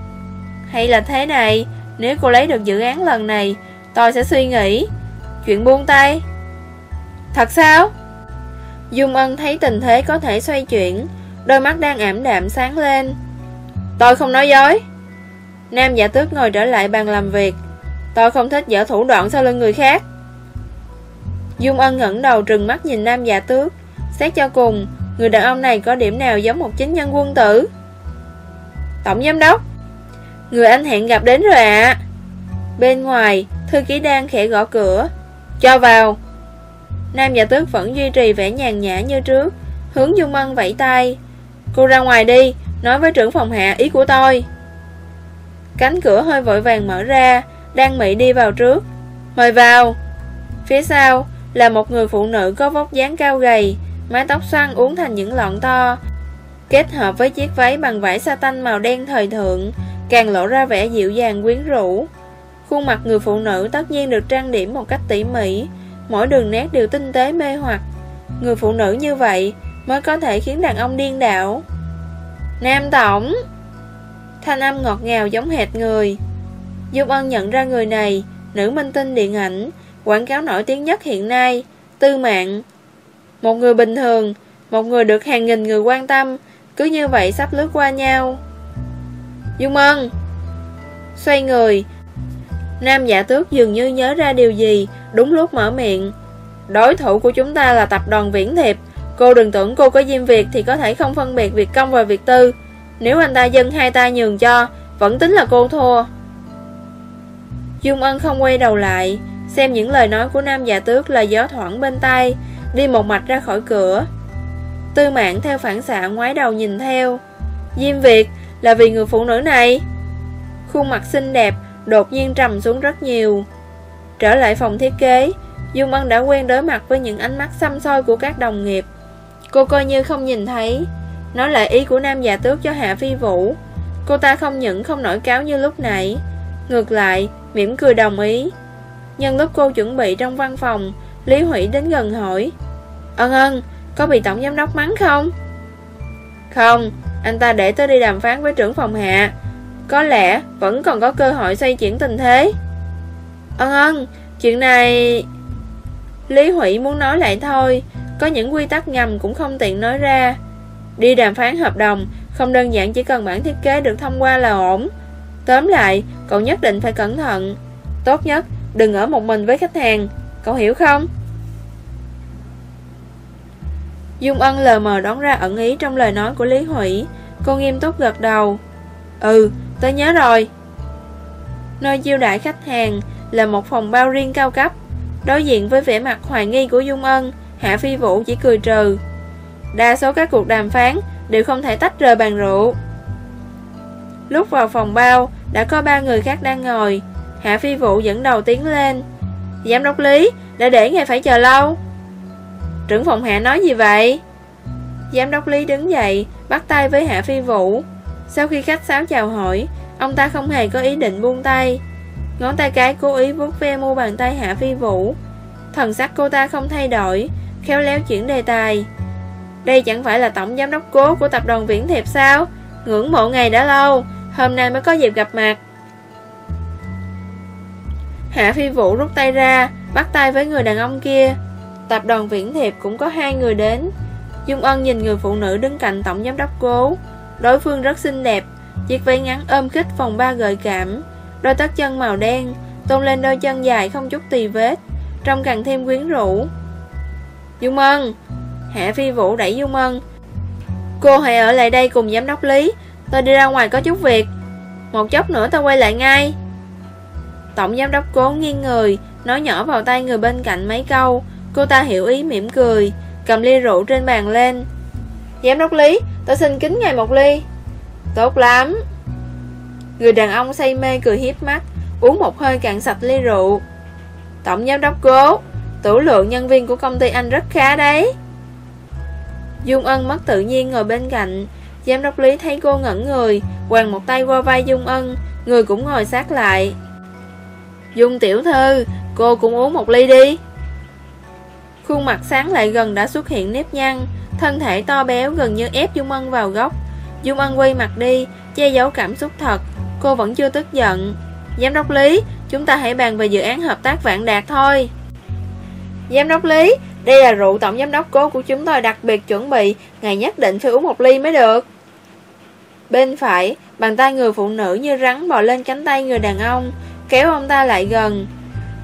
Hay là thế này, Nếu cô lấy được dự án lần này, Tôi sẽ suy nghĩ. Chuyện buông tay. Thật sao? Dung Ân thấy tình thế có thể xoay chuyển, Đôi mắt đang ảm đạm sáng lên. Tôi không nói dối. Nam giả tước ngồi trở lại bàn làm việc. Tôi không thích dở thủ đoạn sau lưng người khác. Dung Ân ngẩng đầu trừng mắt nhìn nam giả tước, Xét cho cùng, Người đàn ông này có điểm nào giống một chính nhân quân tử? Tổng giám đốc, Người anh hẹn gặp đến rồi ạ. À. Bên ngoài, Thư ký đang khẽ gõ cửa. Cho vào. Nam giả tước vẫn duy trì vẻ nhàn nhã như trước, Hướng Dung Ân vẫy tay. Cô ra ngoài đi, Nói với trưởng phòng hạ ý của tôi. Cánh cửa hơi vội vàng mở ra Đang Mỹ đi vào trước. Mời vào. Phía sau là một người phụ nữ có vóc dáng cao gầy, Mái tóc xoăn uốn thành những lọn to. Kết hợp với chiếc váy bằng vải sa tanh màu đen thời thượng, Càng lộ ra vẻ dịu dàng quyến rũ. Khuôn mặt người phụ nữ tất nhiên được trang điểm một cách tỉ mỉ, Mỗi đường nét đều tinh tế mê hoặc. Người phụ nữ như vậy Mới có thể khiến đàn ông điên đảo. Nam Tổng. Thanh âm ngọt ngào giống hệt người. Dung Ân nhận ra người này, Nữ minh tinh điện ảnh Quảng cáo nổi tiếng nhất hiện nay, Tư mạng. Một người bình thường, Một người được hàng nghìn người quan tâm, Cứ như vậy sắp lướt qua nhau. Dung Ân Xoay người. Nam giả tước dường như nhớ ra điều gì, Đúng lúc mở miệng. Đối thủ của chúng ta là tập đoàn Viễn Thiệp. Cô đừng tưởng cô có diêm việc Thì có thể không phân biệt việc công và việc tư. Nếu anh ta dâng hai ta nhường cho, Vẫn tính là cô thua. Dung Ân không quay đầu lại. Xem những lời nói của nam giả tước là gió thoảng bên tay Đi một mạch ra khỏi cửa. Tư mạng theo phản xạ ngoái đầu nhìn theo. Diêm Việt là vì người phụ nữ này. Khuôn mặt xinh đẹp Đột nhiên trầm xuống rất nhiều. Trở lại phòng thiết kế Dung Ân đã quen đối mặt với những ánh mắt xăm soi của các đồng nghiệp. Cô coi như không nhìn thấy. Nói lại ý của nam già tước cho Hạ Phi Vũ. Cô ta không những không nổi cáo như lúc nãy Ngược lại, mỉm cười đồng ý. Nhân lúc cô chuẩn bị trong văn phòng Lý Hủy đến gần hỏi Ân ân, có bị tổng giám đốc mắng không? Không, anh ta để tôi đi đàm phán với trưởng phòng hạ. Có lẽ vẫn còn có cơ hội xoay chuyển tình thế. Ân ân Chuyện này Lý Hủy muốn nói lại thôi Có những quy tắc ngầm cũng không tiện nói ra. Đi đàm phán hợp đồng Không đơn giản chỉ cần bản thiết kế được thông qua là ổn. Tóm lại Cậu nhất định phải cẩn thận. Tốt nhất đừng ở một mình với khách hàng. Cậu hiểu không? Dung Ân lờ mờ đón ra ẩn ý trong lời nói của Lý Hủy. Cô nghiêm túc gật đầu. Ừ Tôi nhớ rồi. Nơi chiêu đại khách hàng Là một phòng bao riêng cao cấp. Đối diện với vẻ mặt hoài nghi của Dung Ân, Hạ Phi Vũ chỉ cười trừ. Đa số các cuộc đàm phán Đều không thể tách rời bàn rượu. Lúc vào phòng bao, Đã có ba người khác đang ngồi. Hạ Phi Vũ dẫn đầu tiến lên. Giám đốc Lý, Đã để ngài phải chờ lâu. Trưởng phòng Hạ nói gì vậy? Giám đốc Lý đứng dậy, Bắt tay với Hạ Phi Vũ Sau khi khách sáo chào hỏi, Ông ta không hề có ý định buông tay. Ngón tay cái cố ý vuốt ve mu bàn tay Hạ Phi Vũ Thần sắc cô ta không thay đổi, Khéo léo chuyển đề tài. Đây chẳng phải là tổng giám đốc cố của tập đoàn Viễn Thiệp sao? Ngưỡng mộ ngày đã lâu, Hôm nay mới có dịp gặp mặt. Hạ Phi Vũ rút tay ra, Bắt tay với người đàn ông kia. Tập đoàn Viễn Thiệp cũng có hai người đến. Dung Ân nhìn người phụ nữ đứng cạnh tổng giám đốc cố. Đối phương rất xinh đẹp, Chiếc váy ngắn ôm khích phòng ba gợi cảm. Đôi tất chân màu đen, Tôn lên đôi chân dài không chút tì vết, Trông càng thêm quyến rũ. Dung Ân, Hạ Phi Vũ đẩy Dung Ân. Cô hãy ở lại đây cùng giám đốc Lý, Tôi đi ra ngoài có chút việc. Một chốc nữa tôi quay lại ngay. Tổng giám đốc cố nghiêng người Nói nhỏ vào tay người bên cạnh mấy câu. Cô ta hiểu ý mỉm cười, Cầm ly rượu trên bàn lên. Giám đốc Lý, Tôi xin kính ngài một ly. Tốt lắm. Người đàn ông say mê cười hiếp mắt, Uống một hơi cạn sạch ly rượu. Tổng giám đốc cố, Tủ lượng nhân viên của công ty anh rất khá đấy. Dung Ân mất tự nhiên ngồi bên cạnh. Giám đốc Lý thấy cô ngẩn người, Quàng một tay qua vai Dung Ân, Người cũng ngồi sát lại. Dung tiểu thư, Cô cũng uống một ly đi. Khuôn mặt sáng lại gần đã xuất hiện nếp nhăn, Thân thể to béo gần như ép Dung Ân vào góc. Dung Ân quay mặt đi, Che giấu cảm xúc thật, Cô vẫn chưa tức giận. Giám đốc Lý, Chúng ta hãy bàn về dự án hợp tác vạn đạt thôi. Giám đốc Lý, Đây là rượu tổng giám đốc cố của chúng tôi đặc biệt chuẩn bị Ngài nhất định phải uống một ly mới được. Bên phải, Bàn tay người phụ nữ như rắn bò lên cánh tay người đàn ông. Kéo ông ta lại gần.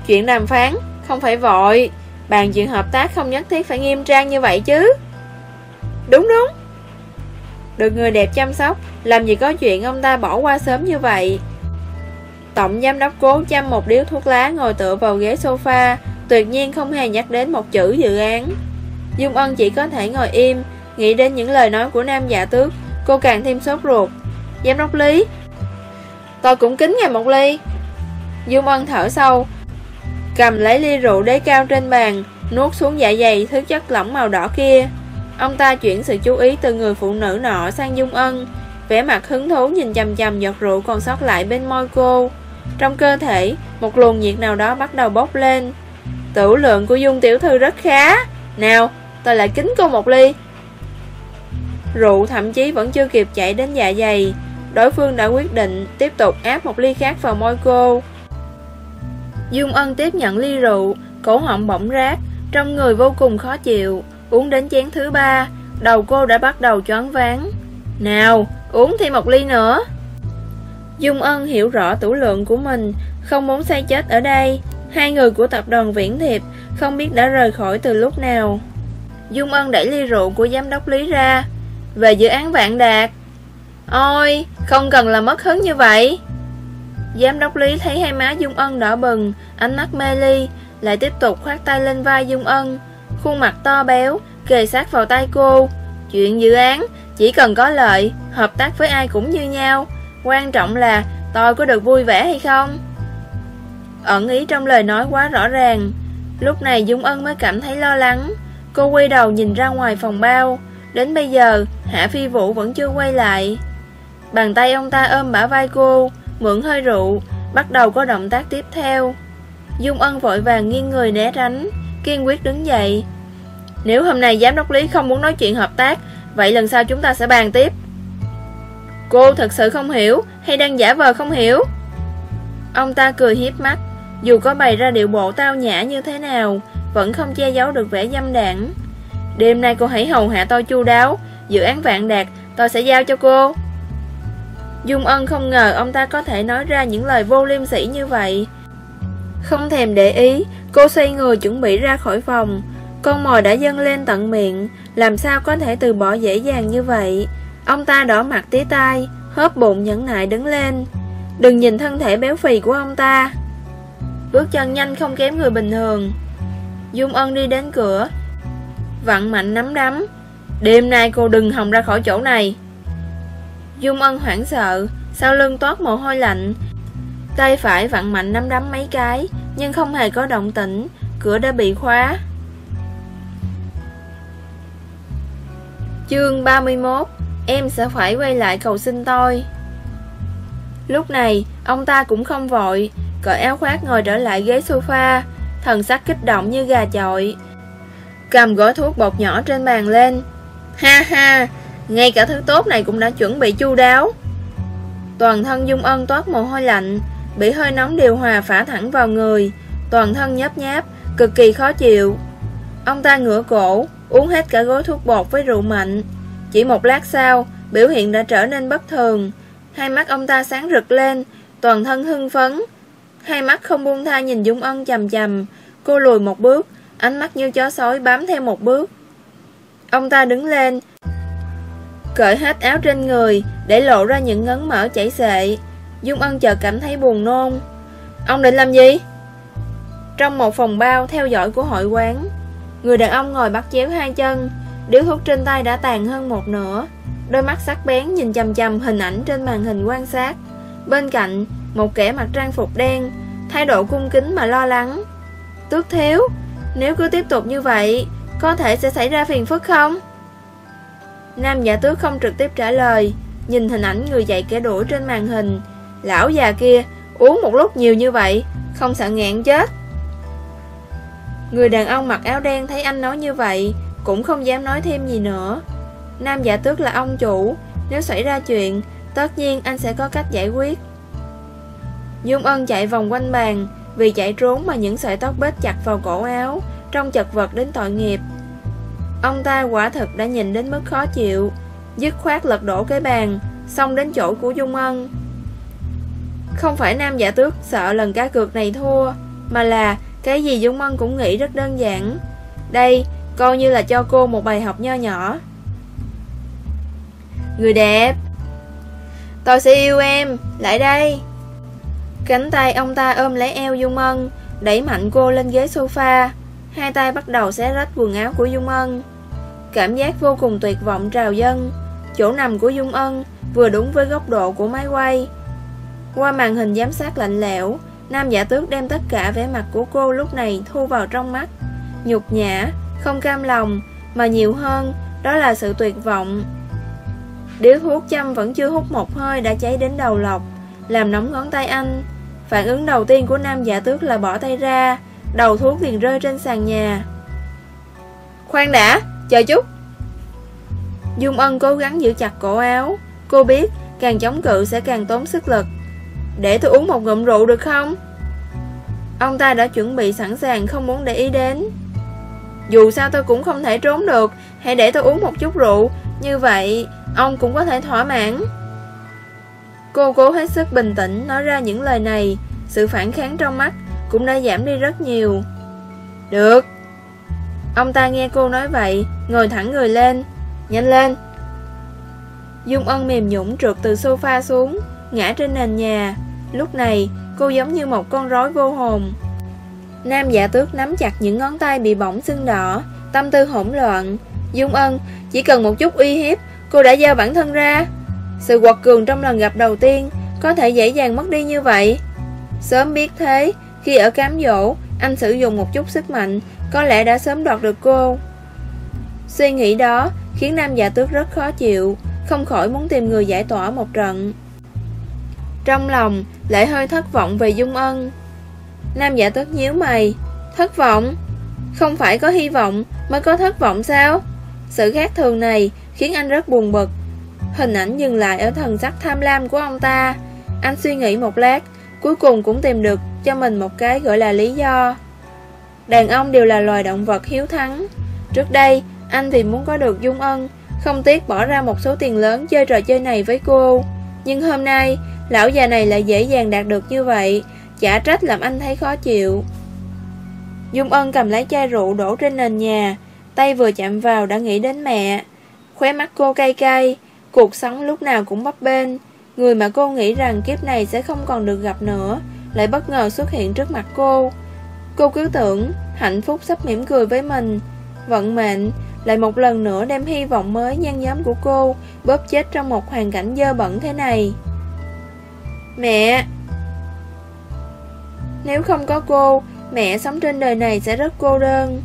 Chuyện đàm phán, Không phải vội. Bàn chuyện hợp tác không nhất thiết phải nghiêm trang như vậy chứ. Đúng đúng. Được người đẹp chăm sóc, Làm gì có chuyện ông ta bỏ qua sớm như vậy. Tổng giám đốc cố chăm một điếu thuốc lá ngồi tựa vào ghế sofa, Tuyệt nhiên không hề nhắc đến một chữ dự án. Dung Ân chỉ có thể ngồi im, Nghĩ đến những lời nói của nam giả tước, Cô càng thêm sốt ruột. Giám đốc Lý, Tôi cũng kính ngài một ly. Dung Ân thở sâu. Cầm lấy ly rượu đế cao trên bàn, Nuốt xuống dạ dày thứ chất lỏng màu đỏ kia. Ông ta chuyển sự chú ý từ người phụ nữ nọ sang Dung Ân, vẻ mặt hứng thú nhìn chầm chầm giọt rượu còn sót lại bên môi cô. Trong cơ thể, Một luồng nhiệt nào đó bắt đầu bốc lên. Tử lượng của Dung tiểu thư rất khá. Nào, tôi lại kính cô một ly. Rượu thậm chí vẫn chưa kịp chạy đến dạ dày. Đối phương đã quyết định tiếp tục áp một ly khác vào môi cô. Dung Ân tiếp nhận ly rượu, Cổ họng bỗng rát, Trong người vô cùng khó chịu, Uống đến chén thứ ba, Đầu cô đã bắt đầu choáng váng. Nào, uống thêm một ly nữa. Dung Ân hiểu rõ tủ lượng của mình, Không muốn say chết ở đây. Hai người của tập đoàn Viễn Thiệp Không biết đã rời khỏi từ lúc nào. Dung Ân đẩy ly rượu của giám đốc Lý ra. Về dự án Vạn Đạt. Ôi, Không cần là mất hứng như vậy. Giám đốc Lý thấy hai má Dung Ân đỏ bừng, Ánh mắt mê ly, Lại tiếp tục khoát tay lên vai Dung Ân. Khuôn mặt to béo, Kề sát vào tay cô. Chuyện dự án, Chỉ cần có lợi, Hợp tác với ai cũng như nhau. Quan trọng là, tôi có được vui vẻ hay không? Ẩn ý trong lời nói quá rõ ràng. Lúc này Dung Ân mới cảm thấy lo lắng. Cô quay đầu nhìn ra ngoài phòng bao. Đến bây giờ, Hạ Phi Vũ vẫn chưa quay lại. Bàn tay ông ta ôm bả vai cô. Mượn hơi rượu, Bắt đầu có động tác tiếp theo. Dung Ân vội vàng nghiêng người né tránh, Kiên quyết đứng dậy. Nếu hôm nay giám đốc Lý không muốn nói chuyện hợp tác, Vậy lần sau chúng ta sẽ bàn tiếp. Cô thật sự không hiểu Hay đang giả vờ không hiểu? Ông ta cười hiếp mắt, Dù có bày ra điệu bộ tao nhã như thế nào, Vẫn không che giấu được vẻ dâm đảng Đêm nay cô hãy hầu hạ tôi chu đáo, Dự án vạn đạt, Tôi sẽ giao cho cô. Dung Ân không ngờ ông ta có thể nói ra những lời vô liêm sỉ như vậy. Không thèm để ý, Cô xoay người chuẩn bị ra khỏi phòng. Con mồi đã dâng lên tận miệng, Làm sao có thể từ bỏ dễ dàng như vậy? Ông ta đỏ mặt tía tai, Hớp bụng nhẫn nại đứng lên. Đừng nhìn thân thể béo phì của ông ta. Bước chân nhanh không kém người bình thường. Dung Ân đi đến cửa. Vặn mạnh nắm đấm. Đêm nay cô đừng hòng ra khỏi chỗ này. Dung Ân hoảng sợ, Sau lưng toát mồ hôi lạnh. Tay phải vặn mạnh nắm đấm mấy cái, Nhưng không hề có động tĩnh, Cửa đã bị khóa. Chương 31 Em sẽ phải quay lại cầu xin tôi. Lúc này, Ông ta cũng không vội, Cởi áo khoác ngồi trở lại ghế sofa, Thần sắc kích động như gà chọi. Cầm gói thuốc bột nhỏ trên bàn lên. Ha ha ngay cả thứ tốt này cũng đã chuẩn bị chu đáo. Toàn thân Dung Ân toát mồ hôi lạnh, Bị hơi nóng điều hòa phả thẳng vào người. Toàn thân nhấp nháp, Cực kỳ khó chịu. Ông ta ngửa cổ, Uống hết cả gói thuốc bột với rượu mạnh. Chỉ một lát sau, Biểu hiện đã trở nên bất thường. Hai mắt ông ta sáng rực lên, Toàn thân hưng phấn. Hai mắt không buông tha nhìn Dung Ân chầm chầm. Cô lùi một bước, Ánh mắt như chó sói bám theo một bước. Ông ta đứng lên Cởi hết áo trên người, Để lộ ra những ngấn mỡ chảy xệ. Dung Ân chợt cảm thấy buồn nôn. Ông định làm gì? Trong một phòng bao theo dõi của hội quán, Người đàn ông ngồi bắt chéo hai chân, Điếu thuốc trên tay đã tàn hơn một nửa. Đôi mắt sắc bén nhìn chầm chầm hình ảnh trên màn hình quan sát. Bên cạnh, Một kẻ mặc trang phục đen, Thái độ cung kính mà lo lắng. Tước thiếu, Nếu cứ tiếp tục như vậy, Có thể sẽ xảy ra phiền phức không? Nam giả tước không trực tiếp trả lời, Nhìn hình ảnh người dạy kẻ đuổi trên màn hình. Lão già kia, Uống một lúc nhiều như vậy, Không sợ ngẹn chết. Người đàn ông mặc áo đen thấy anh nói như vậy, Cũng không dám nói thêm gì nữa. Nam giả tước là ông chủ, Nếu xảy ra chuyện, Tất nhiên anh sẽ có cách giải quyết. Dung Ân chạy vòng quanh bàn, Vì chạy trốn mà những sợi tóc bết chặt vào cổ áo Trong chật vật đến tội nghiệp. Ông ta quả thực đã nhìn đến mức khó chịu, Dứt khoát lật đổ cái bàn Xong đến chỗ của Dung Ân. Không phải nam giả tước sợ lần cá cược này thua, Mà là cái gì Dung Ân cũng nghĩ rất đơn giản. Đây, coi như là cho cô một bài học nho nhỏ. Người đẹp. Tôi sẽ yêu em, Lại đây. Cánh tay ông ta ôm lấy eo Dung Ân, Đẩy mạnh cô lên ghế sofa. Hai tay bắt đầu xé rách quần áo của Dung Ân. Cảm giác vô cùng tuyệt vọng trào dâng. Chỗ nằm của Dung Ân Vừa đúng với góc độ của máy quay. Qua màn hình giám sát lạnh lẽo Nam giả tước đem tất cả vẻ mặt của cô lúc này thu vào trong mắt. Nhục nhã, không cam lòng Mà nhiều hơn Đó là sự tuyệt vọng. Điếu thuốc châm vẫn chưa hút một hơi đã cháy đến đầu lọc Làm nóng ngón tay anh. Phản ứng đầu tiên của nam giả tước là bỏ tay ra Đầu thuốc liền rơi trên sàn nhà. Khoan đã, chờ chút. Dung Ân cố gắng giữ chặt cổ áo. Cô biết càng chống cự sẽ càng tốn sức lực. Để tôi uống một ngụm rượu được không? Ông ta đã chuẩn bị sẵn sàng không muốn để ý đến. Dù sao tôi cũng không thể trốn được. Hãy để tôi uống một chút rượu. Như vậy Ông cũng có thể thỏa mãn. Cô cố hết sức bình tĩnh nói ra những lời này. Sự phản kháng trong mắt cũng đã giảm đi rất nhiều. Được. Ông ta nghe cô nói vậy, Ngồi thẳng người lên. Nhanh lên. Dung ân mềm nhũng trượt từ sofa xuống, Ngã trên nền nhà. Lúc này, cô giống như một con rối vô hồn. Nam giả tước nắm chặt những ngón tay bị bỏng sưng đỏ, Tâm tư hỗn loạn. Dung ân, chỉ cần một chút uy hiếp, Cô đã giao bản thân ra. Sự quật cường trong lần gặp đầu tiên Có thể dễ dàng mất đi như vậy. Sớm biết thế khi ở cám dỗ Anh sử dụng một chút sức mạnh Có lẽ đã sớm đoạt được cô. Suy nghĩ đó Khiến nam giả tước rất khó chịu Không khỏi muốn tìm người giải tỏa một trận. Trong lòng Lại hơi thất vọng về Dung Ân. Nam giả tước nhíu mày. Thất vọng? Không phải có hy vọng mới có thất vọng sao? Sự khác thường này khiến anh rất buồn bực. Hình ảnh dừng lại ở thần sắc tham lam của ông ta. Anh suy nghĩ một lát, cuối cùng cũng tìm được cho mình một cái gọi là lý do. Đàn ông đều là loài động vật hiếu thắng. Trước đây, anh thì muốn có được dung ân, không tiếc bỏ ra một số tiền lớn chơi trò chơi này với cô. Nhưng hôm nay, lão già này lại dễ dàng đạt được như vậy, chả trách làm anh thấy khó chịu. Dung Ân cầm lấy chai rượu đổ trên nền nhà, tay vừa chạm vào đã nghĩ đến mẹ. Khóe mắt cô cay cay Cuộc sống lúc nào cũng bấp bênh Người mà cô nghĩ rằng kiếp này sẽ không còn được gặp nữa, Lại bất ngờ xuất hiện trước mặt cô. Cô cứ tưởng hạnh phúc sắp mỉm cười với mình, Vận mệnh lại một lần nữa đem hy vọng mới nhan nhóm của cô Bóp chết trong một hoàn cảnh dơ bẩn thế này. Mẹ! Nếu không có cô, Mẹ sống trên đời này sẽ rất cô đơn.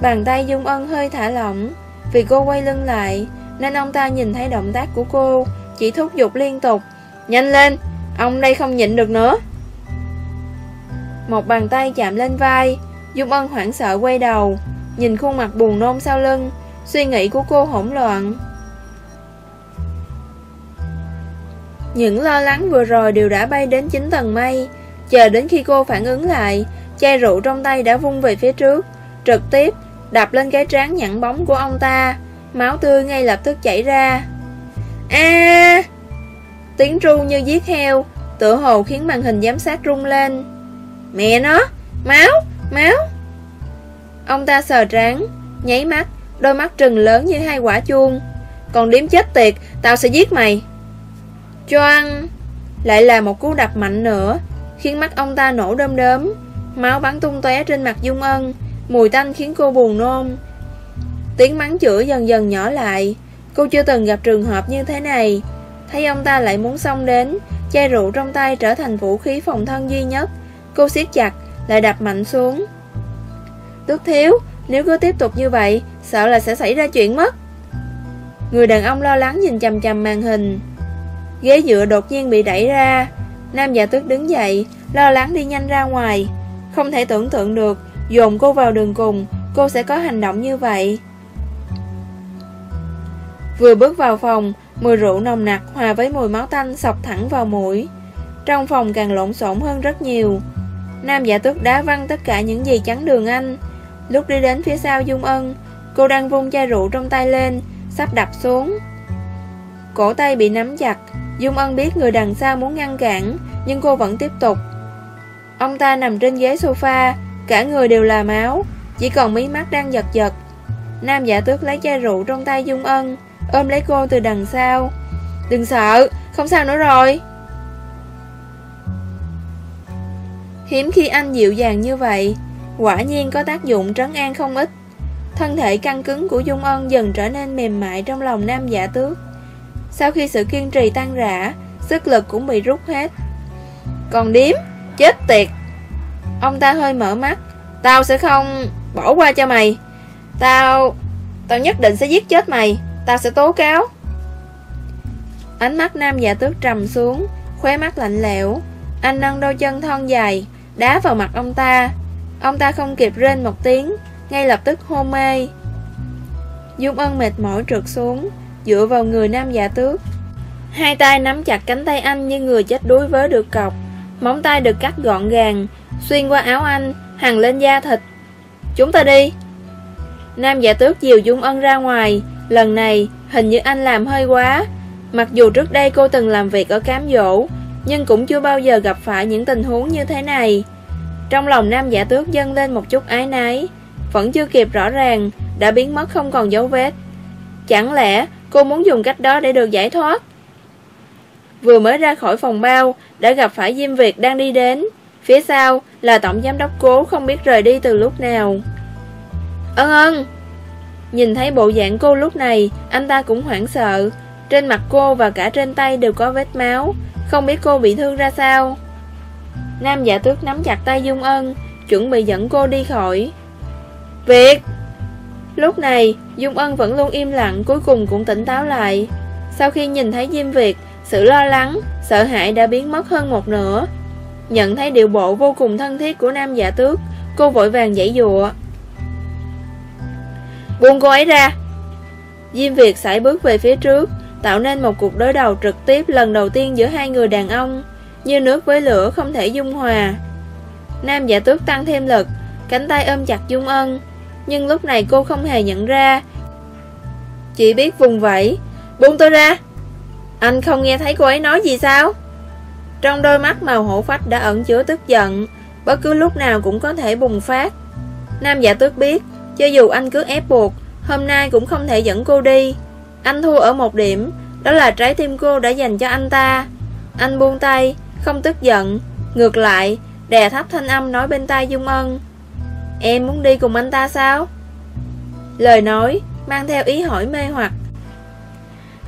Bàn tay Dung Ân hơi thả lỏng, vì cô quay lưng lại, Nên ông ta nhìn thấy động tác của cô chỉ thúc giục liên tục. Nhanh lên, ông đây không nhịn được nữa. Một bàn tay chạm lên vai Dung Ân hoảng sợ quay đầu Nhìn khuôn mặt buồn nôn sau lưng Suy nghĩ của cô hỗn loạn. Những lo lắng vừa rồi đều đã bay đến chín tầng mây. Chờ đến khi cô phản ứng lại Chai rượu trong tay đã vung về phía trước Trực tiếp Đập lên cái trán nhẵn bóng của ông ta. Máu tươi ngay lập tức chảy ra a. Tiếng ru như giết heo Tựa hồ khiến màn hình giám sát rung lên. Mẹ nó, Máu Máu. Ông ta sờ trán, Nháy mắt, Đôi mắt trừng lớn như hai quả chuông. Còn điếm chết tiệt, Tao sẽ giết mày. Choang. Lại là một cú đập mạnh nữa, Khiến mắt ông ta nổ đơm đớm Máu bắn tung tóe trên mặt Dung Ân, Mùi tanh khiến cô buồn nôn. Tiếng mắng chửi dần dần nhỏ lại. Cô chưa từng gặp trường hợp như thế này. Thấy ông ta lại muốn xông đến, Chai rượu trong tay trở thành vũ khí phòng thân duy nhất. Cô siết chặt, Lại đập mạnh xuống. Tước thiếu, Nếu cứ tiếp tục như vậy, Sợ là sẽ xảy ra chuyện mất. Người đàn ông lo lắng nhìn chầm chầm màn hình. Ghế dựa đột nhiên bị đẩy ra. Nam giả tước đứng dậy, Lo lắng đi nhanh ra ngoài. Không thể tưởng tượng được, Dồn cô vào đường cùng, Cô sẽ có hành động như vậy. Vừa bước vào phòng, Mùi rượu nồng nặc hòa với mùi máu tanh sọc thẳng vào mũi. Trong phòng càng lộn xộn hơn rất nhiều. Nam giả tước đá văng tất cả những gì chắn đường anh. Lúc đi đến phía sau Dung Ân, Cô đang vung chai rượu trong tay lên, Sắp đập xuống. Cổ tay bị nắm chặt, Dung Ân biết người đằng sau muốn ngăn cản, Nhưng cô vẫn tiếp tục. Ông ta nằm trên ghế sofa, Cả người đều là máu, Chỉ còn mí mắt đang giật giật. Nam giả tước lấy chai rượu trong tay Dung Ân Ôm lấy cô từ đằng sau. Đừng sợ, không sao nữa rồi. Hiếm khi anh dịu dàng như vậy Quả nhiên có tác dụng trấn an không ít. Thân thể căng cứng của Dung Ân dần trở nên mềm mại trong lòng nam giả tước. Sau khi sự kiên trì tan rã Sức lực cũng bị rút hết. Còn điếm, chết tiệt. Ông ta hơi mở mắt. Tao sẽ không bỏ qua cho mày. Tao Tao nhất định sẽ giết chết mày ta sẽ tố cáo. Ánh mắt nam giả tước trầm xuống, Khóe mắt lạnh lẽo. Anh nâng đôi chân thon dài, Đá vào mặt ông ta. Ông ta không kịp rên một tiếng, Ngay lập tức hôn mê. Dung ân mệt mỏi trượt xuống, Dựa vào người nam giả tước. Hai tay nắm chặt cánh tay anh Như người chết đuối với được cọc. Móng tay được cắt gọn gàng, Xuyên qua áo anh Hằng lên da thịt. Chúng ta đi. Nam giả tước dìu Dung ân ra ngoài Lần này, hình như anh làm hơi quá. Mặc dù trước đây cô từng làm việc ở cám dỗ, Nhưng cũng chưa bao giờ gặp phải những tình huống như thế này. Trong lòng nam giả tước dâng lên một chút ái nái Vẫn chưa kịp rõ ràng, Đã biến mất không còn dấu vết. Chẳng lẽ cô muốn dùng cách đó để được giải thoát? Vừa mới ra khỏi phòng bao, Đã gặp phải Diêm Việt đang đi đến. Phía sau là tổng giám đốc cố không biết rời đi từ lúc nào. Ân ân! Nhìn thấy bộ dạng cô lúc này Anh ta cũng hoảng sợ. Trên mặt cô và cả trên tay đều có vết máu. Không biết cô bị thương ra sao. Nam giả tước nắm chặt tay Dung Ân Chuẩn bị dẫn cô đi khỏi. Việt Lúc này Dung Ân vẫn luôn im lặng Cuối cùng cũng tỉnh táo lại. Sau khi nhìn thấy Diêm Việt Sự lo lắng, sợ hãi đã biến mất hơn một nửa. Nhận thấy điệu bộ vô cùng thân thiết của nam giả tước Cô vội vàng dãy dụa. Buông cô ấy ra. Diêm Việt sải bước về phía trước, Tạo nên một cuộc đối đầu trực tiếp lần đầu tiên giữa hai người đàn ông, Như nước với lửa không thể dung hòa. Nam giả tước tăng thêm lực, Cánh tay ôm chặt Dung Ân, Nhưng lúc này cô không hề nhận ra. Chỉ biết vùng vẫy, Buông tôi ra. Anh không nghe thấy cô ấy nói gì sao? Trong đôi mắt màu hổ phách đã ẩn chứa tức giận, Bất cứ lúc nào cũng có thể bùng phát. Nam giả tước biết cho dù anh cứ ép buộc, Hôm nay cũng không thể dẫn cô đi. Anh thua ở một điểm, Đó là trái tim cô đã dành cho anh ta. Anh buông tay, Không tức giận, Ngược lại, Đè thấp thanh âm nói bên tai Dung Ân. Em muốn đi cùng anh ta sao? Lời nói Mang theo ý hỏi mê hoặc.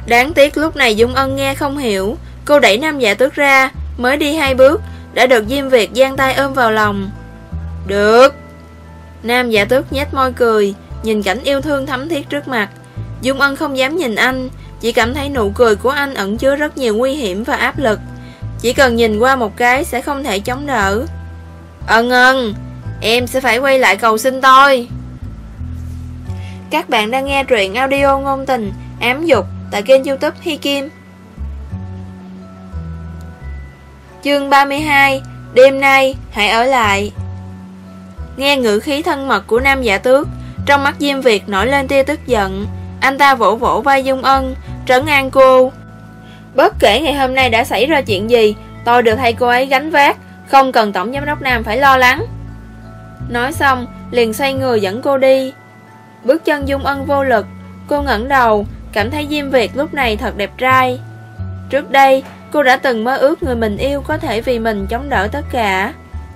Đáng tiếc lúc này Dung Ân nghe không hiểu, Cô đẩy nam giả tước ra, Mới đi hai bước, Đã được Diêm Việt giang tay ôm vào lòng. Được. Nam giả tước nhếch môi cười, Nhìn cảnh yêu thương thấm thiết trước mặt. Dung Ân không dám nhìn anh, Chỉ cảm thấy nụ cười của anh ẩn chứa rất nhiều nguy hiểm và áp lực. Chỉ cần nhìn qua một cái sẽ không thể chống đỡ. Ân ân, Em sẽ phải quay lại cầu xin tôi. Các bạn đang nghe truyện audio ngôn tình, Ám dục, tại kênh youtube Hi Kim. Chương 32 Đêm nay hãy ở lại. Nghe ngữ khí thân mật của nam giả tước, Trong mắt Diêm Việt nổi lên tia tức giận. Anh ta vỗ vỗ vai Dung Ân, Trấn an cô. Bất kể ngày hôm nay đã xảy ra chuyện gì, Tôi được thay cô ấy gánh vác, Không cần tổng giám đốc Nam phải lo lắng. Nói xong, liền xoay người dẫn cô đi. Bước chân Dung Ân vô lực, Cô ngẩng đầu, Cảm thấy Diêm Việt lúc này thật đẹp trai. Trước đây, cô đã từng mơ ước người mình yêu có thể vì mình chống đỡ tất cả.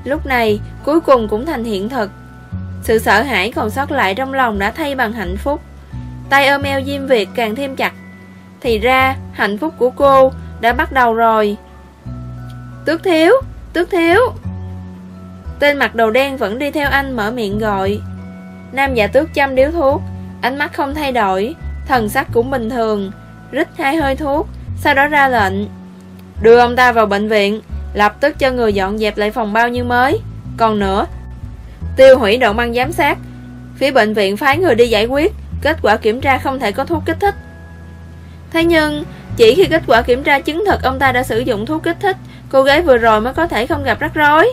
Lúc này cuối cùng cũng thành hiện thực. Sự sợ hãi còn sót lại trong lòng đã thay bằng hạnh phúc. Tay ôm eo Diêm Việt càng thêm chặt. Thì ra hạnh phúc của cô đã bắt đầu rồi. Tước thiếu, tước thiếu. Tên mặt đầu đen vẫn đi theo anh mở miệng gọi. Nam giả tước chăm điếu thuốc Ánh mắt không thay đổi Thần sắc cũng bình thường Rít hai hơi thuốc Sau đó ra lệnh. Đưa ông ta vào bệnh viện. Lập tức cho người dọn dẹp lại phòng bao nhiêu mới. Còn nữa, Tiêu hủy độ băng giám sát. Phía bệnh viện phái người đi giải quyết, Kết quả kiểm tra không thể có thuốc kích thích. Thế nhưng, Chỉ khi kết quả kiểm tra chứng thực ông ta đã sử dụng thuốc kích thích, Cô gái vừa rồi mới có thể không gặp rắc rối.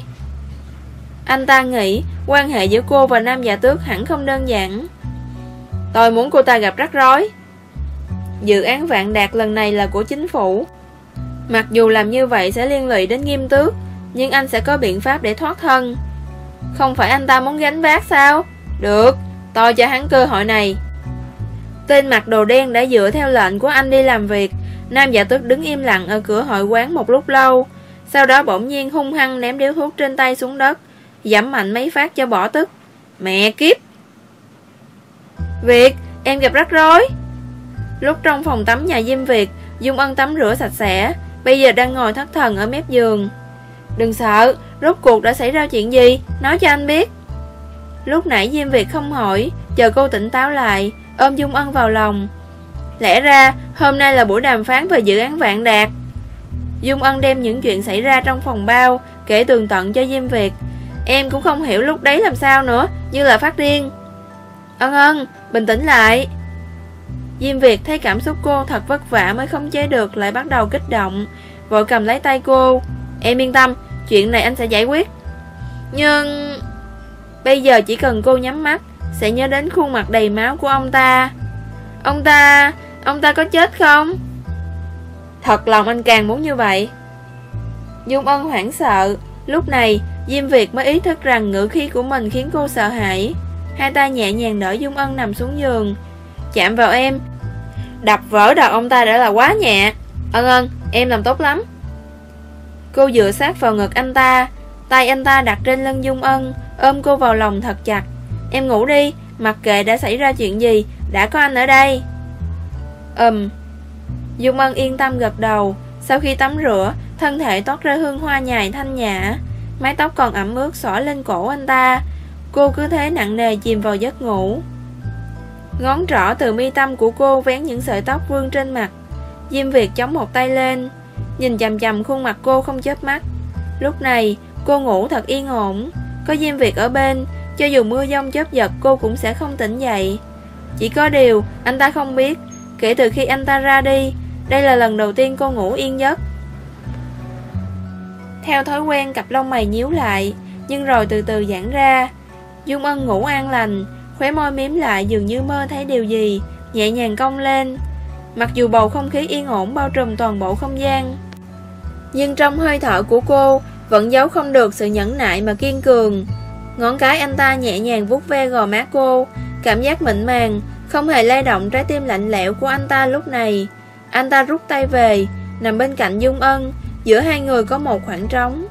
Anh ta nghĩ Quan hệ giữa cô và nam già tước hẳn không đơn giản. Tôi muốn cô ta gặp rắc rối. Dự án vạn đạt lần này là của chính phủ. Mặc dù làm như vậy sẽ liên lụy đến nghiêm tước Nhưng anh sẽ có biện pháp để thoát thân. Không phải anh ta muốn gánh vác sao? Được Tôi cho hắn cơ hội này. Tên mặc đồ đen đã dựa theo lệnh của anh đi làm việc. Nam giả tước đứng im lặng ở cửa hội quán một lúc lâu. Sau đó bỗng nhiên hung hăng ném điếu thuốc trên tay xuống đất Giảm mạnh mấy phát cho bỏ tức. Mẹ kiếp! Việt, em gặp rắc rối. Lúc trong phòng tắm nhà Diêm Việt Dung Ân tắm rửa sạch sẽ Bây giờ đang ngồi thất thần ở mép giường. Đừng sợ, rốt cuộc đã xảy ra chuyện gì? Nói cho anh biết. Lúc nãy Diêm Việt không hỏi Chờ cô tỉnh táo lại Ôm Dung Ân vào lòng. Lẽ ra hôm nay là buổi đàm phán về dự án vạn đạt. Dung Ân đem những chuyện xảy ra trong phòng bao Kể tường tận cho Diêm Việt. Em cũng không hiểu lúc đấy làm sao nữa Như là phát điên. Ân ân, bình tĩnh lại. Diêm Việt thấy cảm xúc cô thật vất vả mới không chế được lại bắt đầu kích động. Vội cầm lấy tay cô. Em yên tâm, chuyện này anh sẽ giải quyết. Nhưng... Bây giờ chỉ cần cô nhắm mắt Sẽ nhớ đến khuôn mặt đầy máu của ông ta. Ông ta... Ông ta có chết không? Thật lòng anh càng muốn như vậy. Dung Ân hoảng sợ. Lúc này Diêm Việt mới ý thức rằng ngữ khí của mình khiến cô sợ hãi. Hai tay nhẹ nhàng đỡ Dung Ân nằm xuống giường. Chạm vào em. Đập vỡ đầu ông ta đã là quá nhẹ. Ân ân, em làm tốt lắm. Cô dựa sát vào ngực anh ta. Tay anh ta đặt trên lưng Dung Ân Ôm cô vào lòng thật chặt. Em ngủ đi, mặc kệ đã xảy ra chuyện gì Đã có anh ở đây. Ừm. Dung Ân yên tâm gật đầu. Sau khi tắm rửa Thân thể toát ra hương hoa nhài thanh nhã. Mái tóc còn ẩm ướt xõa lên cổ anh ta. Cô cứ thế nặng nề chìm vào giấc ngủ. Ngón trỏ từ mi tâm của cô vén những sợi tóc vương trên mặt. Diêm Việt chống một tay lên, Nhìn chầm chầm khuôn mặt cô không chớp mắt. Lúc này, cô ngủ thật yên ổn. Có Diêm Việt ở bên, Cho dù mưa giông chớp giật, cô cũng sẽ không tỉnh dậy. Chỉ có điều, anh ta không biết, Kể từ khi anh ta ra đi, Đây là lần đầu tiên cô ngủ yên giấc. Theo thói quen, cặp lông mày nhíu lại, Nhưng rồi từ từ giãn ra. Dung Ân ngủ an lành Khóe môi mím lại dường như mơ thấy điều gì, Nhẹ nhàng cong lên. Mặc dù bầu không khí yên ổn bao trùm toàn bộ không gian, Nhưng trong hơi thở của cô Vẫn giấu không được sự nhẫn nại mà kiên cường. Ngón cái anh ta nhẹ nhàng vuốt ve gò má cô, Cảm giác mịn màng, Không hề lay động trái tim lạnh lẽo của anh ta lúc này. Anh ta rút tay về, Nằm bên cạnh Dung Ân, Giữa hai người có một khoảng trống.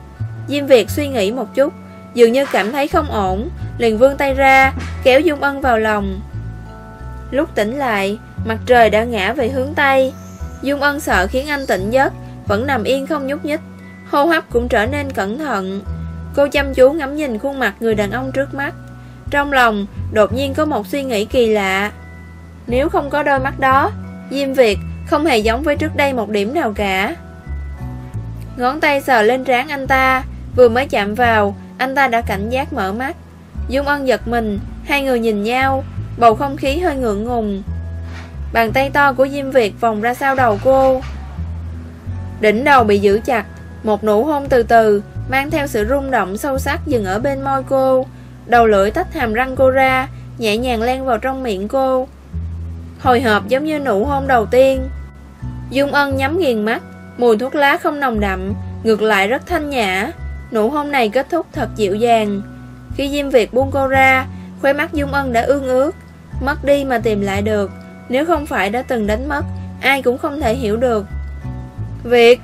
Diêm Việt suy nghĩ một chút. Dường như cảm thấy không ổn, Liền vươn tay ra, Kéo Dung Ân vào lòng. Lúc tỉnh lại, Mặt trời đã ngã về hướng Tây. Dung Ân sợ khiến anh tỉnh giấc, Vẫn nằm yên không nhúc nhích. Hô hấp cũng trở nên cẩn thận. Cô chăm chú ngắm nhìn khuôn mặt người đàn ông trước mắt. Trong lòng, đột nhiên có một suy nghĩ kỳ lạ. Nếu không có đôi mắt đó, Diêm Việt không hề giống với trước đây một điểm nào cả. Ngón tay sờ lên trán anh ta, Vừa mới chạm vào anh ta đã cảnh giác mở mắt. Dung Ân giật mình, Hai người nhìn nhau, Bầu không khí hơi ngượng ngùng. Bàn tay to của Diêm Việt vòng ra sau đầu cô. Đỉnh đầu bị giữ chặt, Một nụ hôn từ từ, Mang theo sự rung động sâu sắc dừng ở bên môi cô. Đầu lưỡi tách hàm răng cô ra, Nhẹ nhàng len vào trong miệng cô. Hồi hộp giống như nụ hôn đầu tiên. Dung Ân nhắm nghiền mắt, Mùi thuốc lá không nồng đậm, Ngược lại rất thanh nhã. Nụ hôn này kết thúc thật dịu dàng. Khi Diêm Việt buông cô ra, Khóe mắt Dung Ân đã ương ước. Mất đi mà tìm lại được. Nếu không phải đã từng đánh mất, Ai cũng không thể hiểu được. Việt,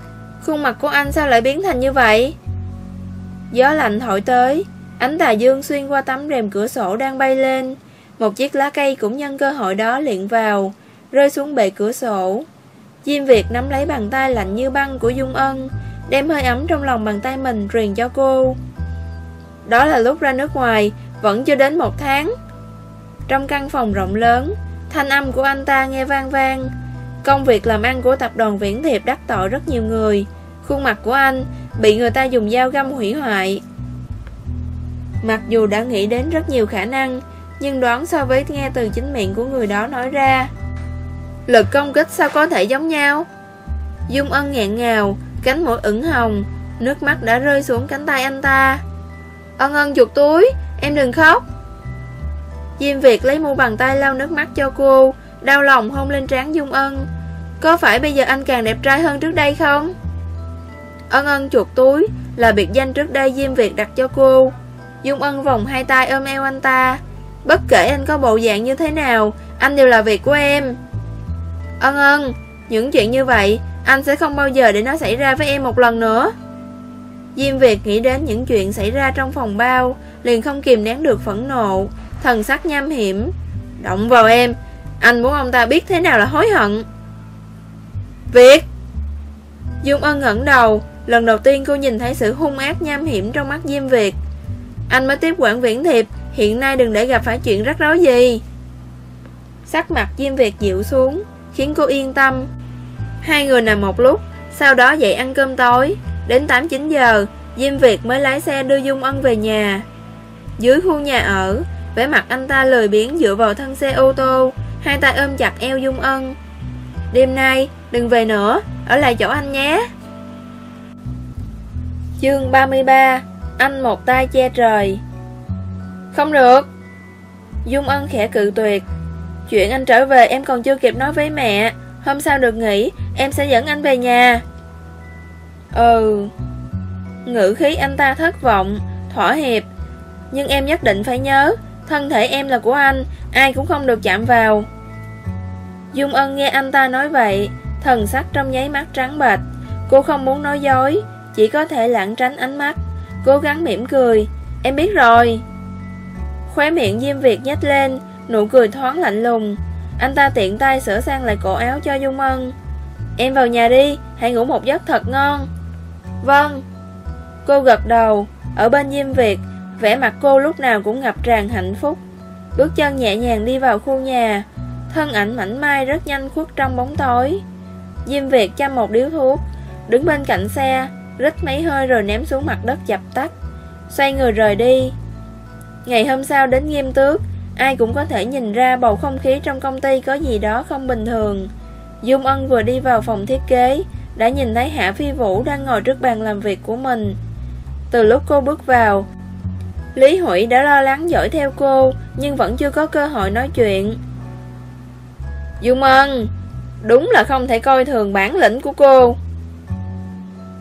Khuôn mặt của anh sao lại biến thành như vậy? Gió lạnh thổi tới, Ánh tà dương xuyên qua tấm rèm cửa sổ đang bay lên. Một chiếc lá cây cũng nhân cơ hội đó liện vào, Rơi xuống bệ cửa sổ. Diêm Việt nắm lấy bàn tay lạnh như băng của Dung Ân Đem hơi ấm trong lòng bàn tay mình truyền cho cô. Đó là lúc ra nước ngoài, Vẫn chưa đến một tháng. Trong căn phòng rộng lớn, Thanh âm của anh ta nghe vang vang. Công việc làm ăn của tập đoàn Viễn Thiệp đắc tội rất nhiều người. Khuôn mặt của anh Bị người ta dùng dao găm hủy hoại. Mặc dù đã nghĩ đến rất nhiều khả năng, Nhưng đoán so với nghe từ chính miệng của người đó nói ra, Lực công kích sao có thể giống nhau? Dung ân ngẹn ngào Cánh mũi ửng hồng, Nước mắt đã rơi xuống cánh tay anh ta. Ân ân chuột túi, Em đừng khóc. Diêm Việt lấy mu bàn tay lau nước mắt cho cô, Đau lòng hôn lên trán Dung ân. Có phải bây giờ anh càng đẹp trai hơn trước đây không? Ân ân, chuột túi Là biệt danh trước đây Diêm Việt đặt cho cô. Dung ân vòng hai tay ôm eo anh ta. Bất kể anh có bộ dạng như thế nào, Anh đều là việc của em. Ân ân, Những chuyện như vậy anh sẽ không bao giờ để nó xảy ra với em một lần nữa. Diêm Việt nghĩ đến những chuyện xảy ra trong phòng bao, Liền không kìm nén được phẫn nộ. Thần sắc nham hiểm. Động vào em. Anh muốn ông ta biết thế nào là hối hận? Việt! Dung Ân ngẩng đầu. Lần đầu tiên cô nhìn thấy sự hung ác nham hiểm trong mắt Diêm Việt. Anh mới tiếp quản viễn thiệp. Hiện nay đừng để gặp phải chuyện rắc rối gì. Sắc mặt Diêm Việt dịu xuống, Khiến cô yên tâm. Hai người nằm một lúc, Sau đó dậy ăn cơm tối. Đến 8-9 giờ, Diêm Việt mới lái xe đưa Dung Ân về nhà. Dưới khu nhà ở, vẻ mặt anh ta lười biếng dựa vào thân xe ô tô, Hai tay ôm chặt eo Dung Ân. Đêm nay đừng về nữa, Ở lại chỗ anh nhé. Chương 33 Anh một tay che trời. Không được. Dung Ân khẽ cự tuyệt. Chuyện anh trở về em còn chưa kịp nói với mẹ. Hôm sau được nghỉ, Em sẽ dẫn anh về nhà. Ừ. Ngữ khí anh ta thất vọng, Thỏa hiệp. Nhưng em nhất định phải nhớ, Thân thể em là của anh, Ai cũng không được chạm vào. Dung Ân nghe anh ta nói vậy, Thần sắc trong nháy mắt trắng bệch. Cô không muốn nói dối, Chỉ có thể lãng tránh ánh mắt. Cố gắng mỉm cười. Em biết rồi. Khóe miệng Diêm Việt nhếch lên, Nụ cười thoáng lạnh lùng. Anh ta tiện tay sửa sang lại cổ áo cho Dung Ân. Em vào nhà đi, Hãy ngủ một giấc thật ngon. Vâng. Cô gật đầu. Ở bên Diêm Việt, vẻ mặt cô lúc nào cũng ngập tràn hạnh phúc. Bước chân nhẹ nhàng đi vào khu nhà. Thân ảnh mảnh mai rất nhanh khuất trong bóng tối. Diêm Việt chăm một điếu thuốc. Đứng bên cạnh xe, Rít mấy hơi rồi ném xuống mặt đất dập tắt. Xoay người rời đi. Ngày hôm sau đến nghiêm tước Ai cũng có thể nhìn ra bầu không khí trong công ty có gì đó không bình thường. Dung Ân vừa đi vào phòng thiết kế, Đã nhìn thấy Hạ Phi Vũ đang ngồi trước bàn làm việc của mình. Từ lúc cô bước vào, Lý Hủy đã lo lắng dõi theo cô, Nhưng vẫn chưa có cơ hội nói chuyện. Dung Ân, Đúng là không thể coi thường bản lĩnh của cô.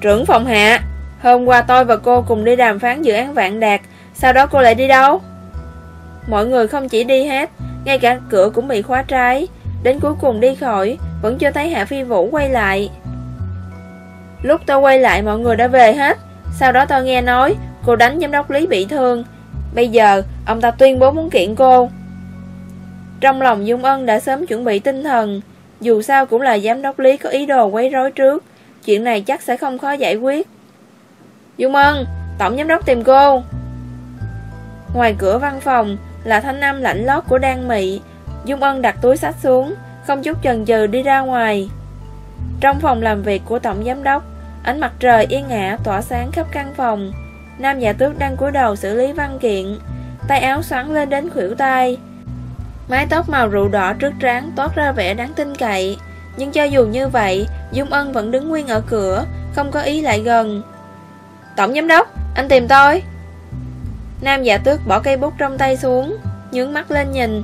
Trưởng phòng hạ, Hôm qua tôi và cô cùng đi đàm phán dự án vạn đạt, Sau đó cô lại đi đâu? Mọi người không chỉ đi hết, Ngay cả cửa cũng bị khóa trái. Đến cuối cùng đi khỏi, Vẫn chưa thấy Hạ Phi Vũ quay lại. Lúc tôi quay lại, mọi người đã về hết. Sau đó tôi nghe nói, Cô đánh giám đốc Lý bị thương. Bây giờ, ông ta tuyên bố muốn kiện cô. Trong lòng Dung Ân đã sớm chuẩn bị tinh thần. Dù sao cũng là giám đốc Lý có ý đồ quấy rối trước. Chuyện này chắc sẽ không khó giải quyết. Dung Ân, Tổng giám đốc tìm cô. Ngoài cửa văn phòng là thanh âm lạnh lót của Đan Mị. Dung Ân đặt túi sách xuống Không chút chần chừ đi ra ngoài. Trong phòng làm việc của Tổng Giám đốc Ánh mặt trời yên ngã tỏa sáng khắp căn phòng. Nam giả tước đang cúi đầu xử lý văn kiện Tay áo xoắn lên đến khuỷu tay. Mái tóc màu rượu đỏ trước trán toát ra vẻ đáng tin cậy. Nhưng cho dù như vậy Dung Ân vẫn đứng nguyên ở cửa Không có ý lại gần. Tổng giám đốc, anh tìm tôi. Nam giả tước bỏ cây bút trong tay xuống, Nhướng mắt lên nhìn.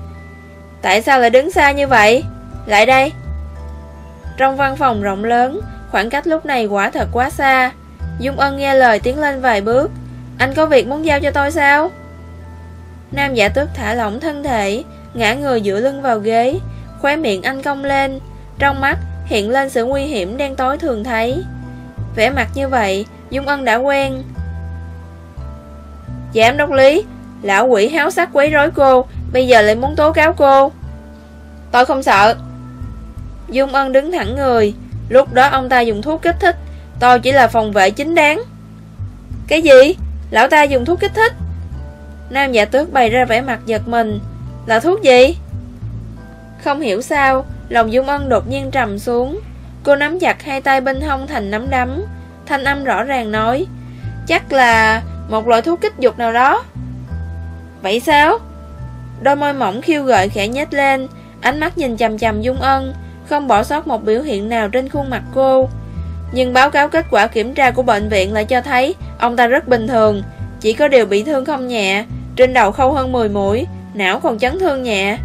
Tại sao lại đứng xa như vậy? Lại đây. Trong văn phòng rộng lớn, Khoảng cách lúc này quả thật quá xa. Dung Ân nghe lời tiến lên vài bước. Anh có việc muốn giao cho tôi sao? Nam giả tước thả lỏng thân thể, Ngã người dựa lưng vào ghế. Khóe miệng anh cong lên, Trong mắt hiện lên sự nguy hiểm đen tối thường thấy. Vẻ mặt như vậy, Dung Ân đã quen. Giám đốc lý. Lão quỷ háo sắc quấy rối cô. Bây giờ lại muốn tố cáo cô. Tôi không sợ. Dung Ân đứng thẳng người. Lúc đó ông ta dùng thuốc kích thích. Tôi chỉ là phòng vệ chính đáng. Cái gì? Lão ta dùng thuốc kích thích? Nam giả tước bày ra vẻ mặt giật mình. Là thuốc gì? Không hiểu sao, Lòng Dung Ân đột nhiên trầm xuống. Cô nắm chặt hai tay bên hông thành nắm đấm. Thanh âm rõ ràng nói, Chắc là một loại thuốc kích dục nào đó. Vậy sao? Đôi môi mỏng khiêu gợi khẽ nhếch lên Ánh mắt nhìn chầm chầm Dung Ân Không bỏ sót một biểu hiện nào trên khuôn mặt cô. Nhưng báo cáo kết quả kiểm tra của bệnh viện lại cho thấy Ông ta rất bình thường Chỉ có điều bị thương không nhẹ Trên đầu khâu hơn 10 mũi Não còn chấn thương nhẹ.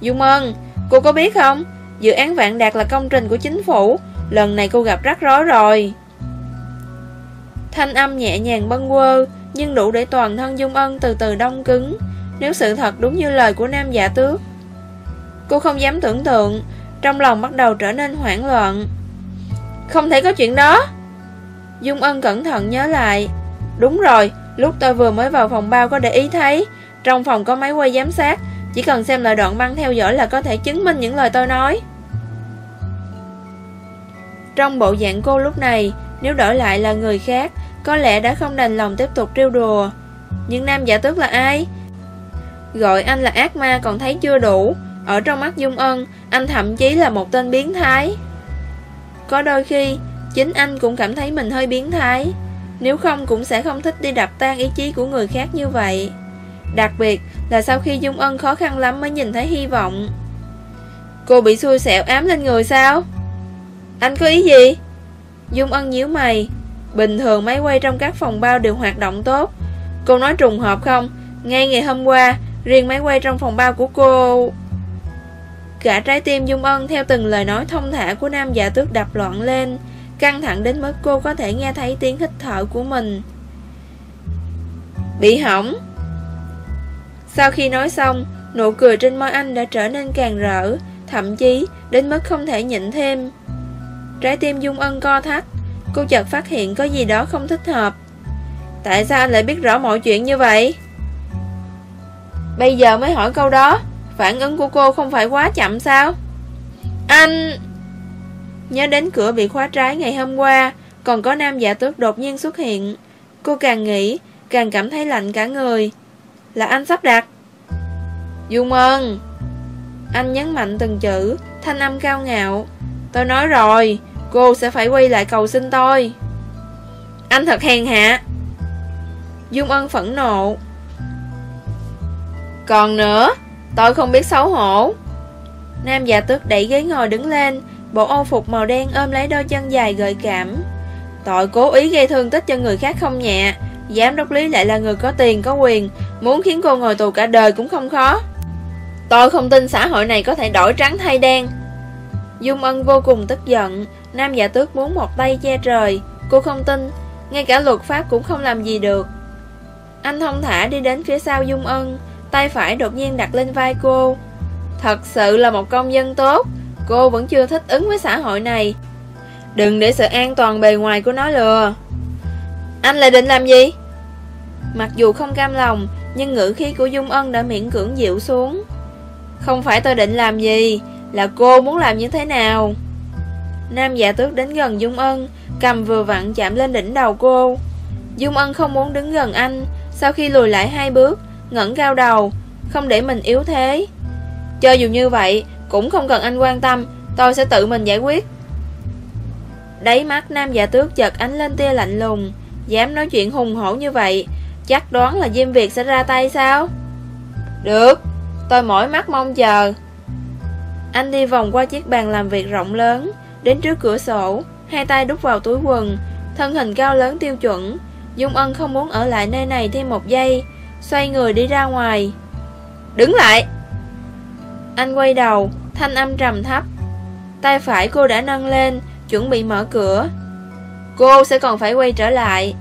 Dung Ân, cô có biết không? Dự án Vạn Đạt là công trình của chính phủ Lần này cô gặp rắc rối rồi. Thanh âm nhẹ nhàng bâng quơ nhưng đủ để toàn thân Dung Ân từ từ đông cứng, Nếu sự thật đúng như lời của nam giả tước. Cô không dám tưởng tượng, Trong lòng bắt đầu trở nên hoảng loạn. Không thể có chuyện đó. Dung Ân cẩn thận nhớ lại. Đúng rồi, Lúc tôi vừa mới vào phòng bao có để ý thấy, Trong phòng có máy quay giám sát, Chỉ cần xem lại đoạn băng theo dõi là có thể chứng minh những lời tôi nói. Trong bộ dạng cô lúc này, Nếu đổi lại là người khác có lẽ đã không đành lòng tiếp tục trêu đùa. Nhưng nam giả tước là ai? Gọi anh là ác ma còn thấy chưa đủ. Ở trong mắt Dung Ân, Anh thậm chí là một tên biến thái. Có đôi khi, Chính anh cũng cảm thấy mình hơi biến thái. Nếu không cũng sẽ không thích đi đập tan ý chí của người khác như vậy. Đặc biệt là sau khi Dung Ân khó khăn lắm mới nhìn thấy hy vọng. Cô bị xui xẻo ám lên người sao? Anh có ý gì? Dung Ân nhíu mày. Bình thường máy quay trong các phòng bao đều hoạt động tốt. Cô nói trùng hợp không? Ngay ngày hôm qua, Riêng máy quay trong phòng bao của cô, Cả trái tim Dung Ân theo từng lời nói thông thả của nam giả tước đập loạn lên, Căng thẳng đến mức cô có thể nghe thấy tiếng hít thở của mình. Bị hỏng. Sau khi nói xong, Nụ cười trên môi anh đã trở nên càng rỡ, Thậm chí đến mức không thể nhịn thêm. Trái tim Dung Ân co thắt. Cô chợt phát hiện có gì đó không thích hợp. Tại sao anh lại biết rõ mọi chuyện như vậy? Bây giờ mới hỏi câu đó. Phản ứng của cô không phải quá chậm sao? Anh! Nhớ đến cửa bị khóa trái ngày hôm qua, Còn có nam giả tước đột nhiên xuất hiện. Cô càng nghĩ, Càng cảm thấy lạnh cả người. Là anh sắp đặt. Dung ơn Anh nhấn mạnh từng chữ, Thanh âm cao ngạo. Tôi nói rồi Cô sẽ phải quay lại cầu xin tôi. Anh thật hèn hạ. Dung ân phẫn nộ. Còn nữa, Tôi không biết xấu hổ. Nam già tước đẩy ghế ngồi đứng lên, Bộ âu phục màu đen ôm lấy đôi chân dài gợi cảm. Tội cố ý gây thương tích cho người khác không nhẹ. Giám đốc lý lại là người có tiền, có quyền. Muốn khiến cô ngồi tù cả đời cũng không khó. Tôi không tin xã hội này có thể đổi trắng thay đen. Dung Ân vô cùng tức giận. Nam giả tước muốn một tay che trời. Cô không tin, Ngay cả luật pháp cũng không làm gì được. Anh thông thả đi đến phía sau Dung Ân, Tay phải đột nhiên đặt lên vai cô. Thật sự là một công dân tốt, Cô vẫn chưa thích ứng với xã hội này. Đừng để sự an toàn bề ngoài của nó lừa. Anh lại định làm gì? Mặc dù không cam lòng, Nhưng ngữ khí của Dung Ân đã miễn cưỡng dịu xuống. Không phải tôi định làm gì, Là cô muốn làm như thế nào? Nam giả tước đến gần Dung Ân, Cầm vừa vặn chạm lên đỉnh đầu cô. Dung Ân không muốn đứng gần anh, Sau khi lùi lại hai bước, ngẩng cao đầu, Không để mình yếu thế. Cho dù như vậy, Cũng không cần anh quan tâm, Tôi sẽ tự mình giải quyết. Đáy mắt nam giả tước chợt ánh lên tia lạnh lùng, Dám nói chuyện hùng hổ như vậy, Chắc đoán là Diêm Việt sẽ ra tay sao? Được, Tôi mỏi mắt mong chờ. Anh đi vòng qua chiếc bàn làm việc rộng lớn Đến trước cửa sổ, Hai tay đút vào túi quần, Thân hình cao lớn tiêu chuẩn. Dung Ân không muốn ở lại nơi này thêm một giây, Xoay người đi ra ngoài. Đứng lại! Anh quay đầu, Thanh âm trầm thấp. Tay phải cô đã nâng lên, Chuẩn bị mở cửa. Cô sẽ còn phải quay trở lại.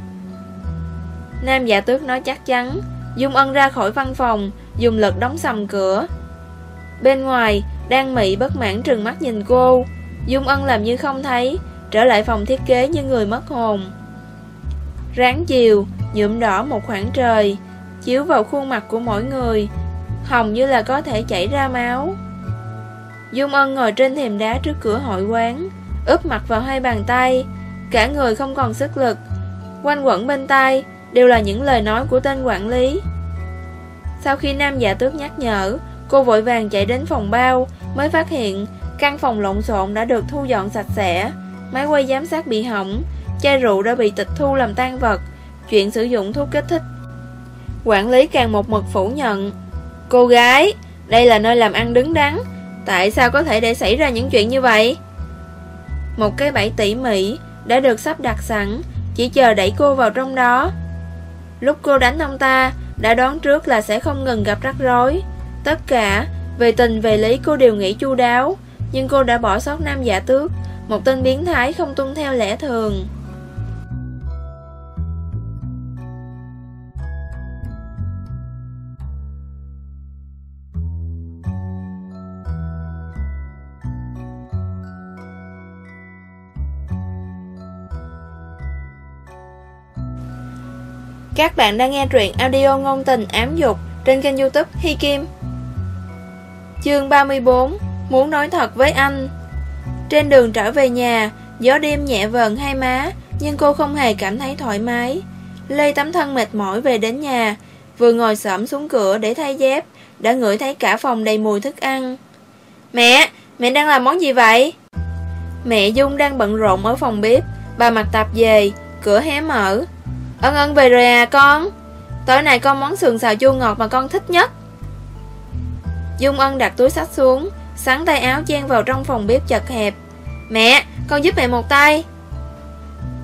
Nam giả tước nói chắc chắn. Dung Ân ra khỏi văn phòng, Dùng lực đóng sầm cửa. Bên ngoài, Đang mị bất mãn trừng mắt nhìn cô. Dung Ân làm như không thấy, Trở lại phòng thiết kế như người mất hồn. Ráng chiều, Nhuộm đỏ một khoảng trời, Chiếu vào khuôn mặt của mỗi người, Hồng như là có thể chảy ra máu. Dung Ân ngồi trên thềm đá trước cửa hội quán ướp mặt vào hai bàn tay, Cả người không còn sức lực. Quanh quẩn bên tay Đều là những lời nói của tên quản lý. Sau khi nam giả tước nhắc nhở, Cô vội vàng chạy đến phòng bao Mới phát hiện Căn phòng lộn xộn đã được thu dọn sạch sẽ. Máy quay giám sát bị hỏng. Chai rượu đã bị tịch thu làm tan vật. Chuyện sử dụng thuốc kích thích. Quản lý càng một mực phủ nhận. Cô gái, Đây là nơi làm ăn đứng đắn. Tại sao có thể để xảy ra những chuyện như vậy? Một cái bẫy tỉ mỉ Đã được sắp đặt sẵn. Chỉ chờ đẩy cô vào trong đó. Lúc cô đánh ông ta, Đã đoán trước là sẽ không ngừng gặp rắc rối. Tất cả Về tình về lý cô đều nghĩ chu đáo. Nhưng cô đã bỏ sót nam giả tước, Một tên biến thái không tuân theo lẽ thường. Các bạn đang nghe truyện audio ngôn tình ám dục trên kênh youtube Hi Kim. Chương 34 Muốn nói thật với anh Trên đường trở về nhà, gió đêm nhẹ vờn hai má, nhưng cô không hề cảm thấy thoải mái. Lê tấm thân mệt mỏi về đến nhà, vừa ngồi sẫm xuống cửa để thay dép, đã ngửi thấy cả phòng đầy mùi thức ăn. Mẹ, mẹ đang làm món gì vậy? Mẹ Dung đang bận rộn ở phòng bếp, bà mặc tạp về, cửa hé mở. Ân ân về rồi à con Tối nay con món sườn xào chua ngọt mà con thích nhất Dung ân đặt túi sách xuống Sắn tay áo chen vào trong phòng bếp chật hẹp. Mẹ, con giúp mẹ một tay.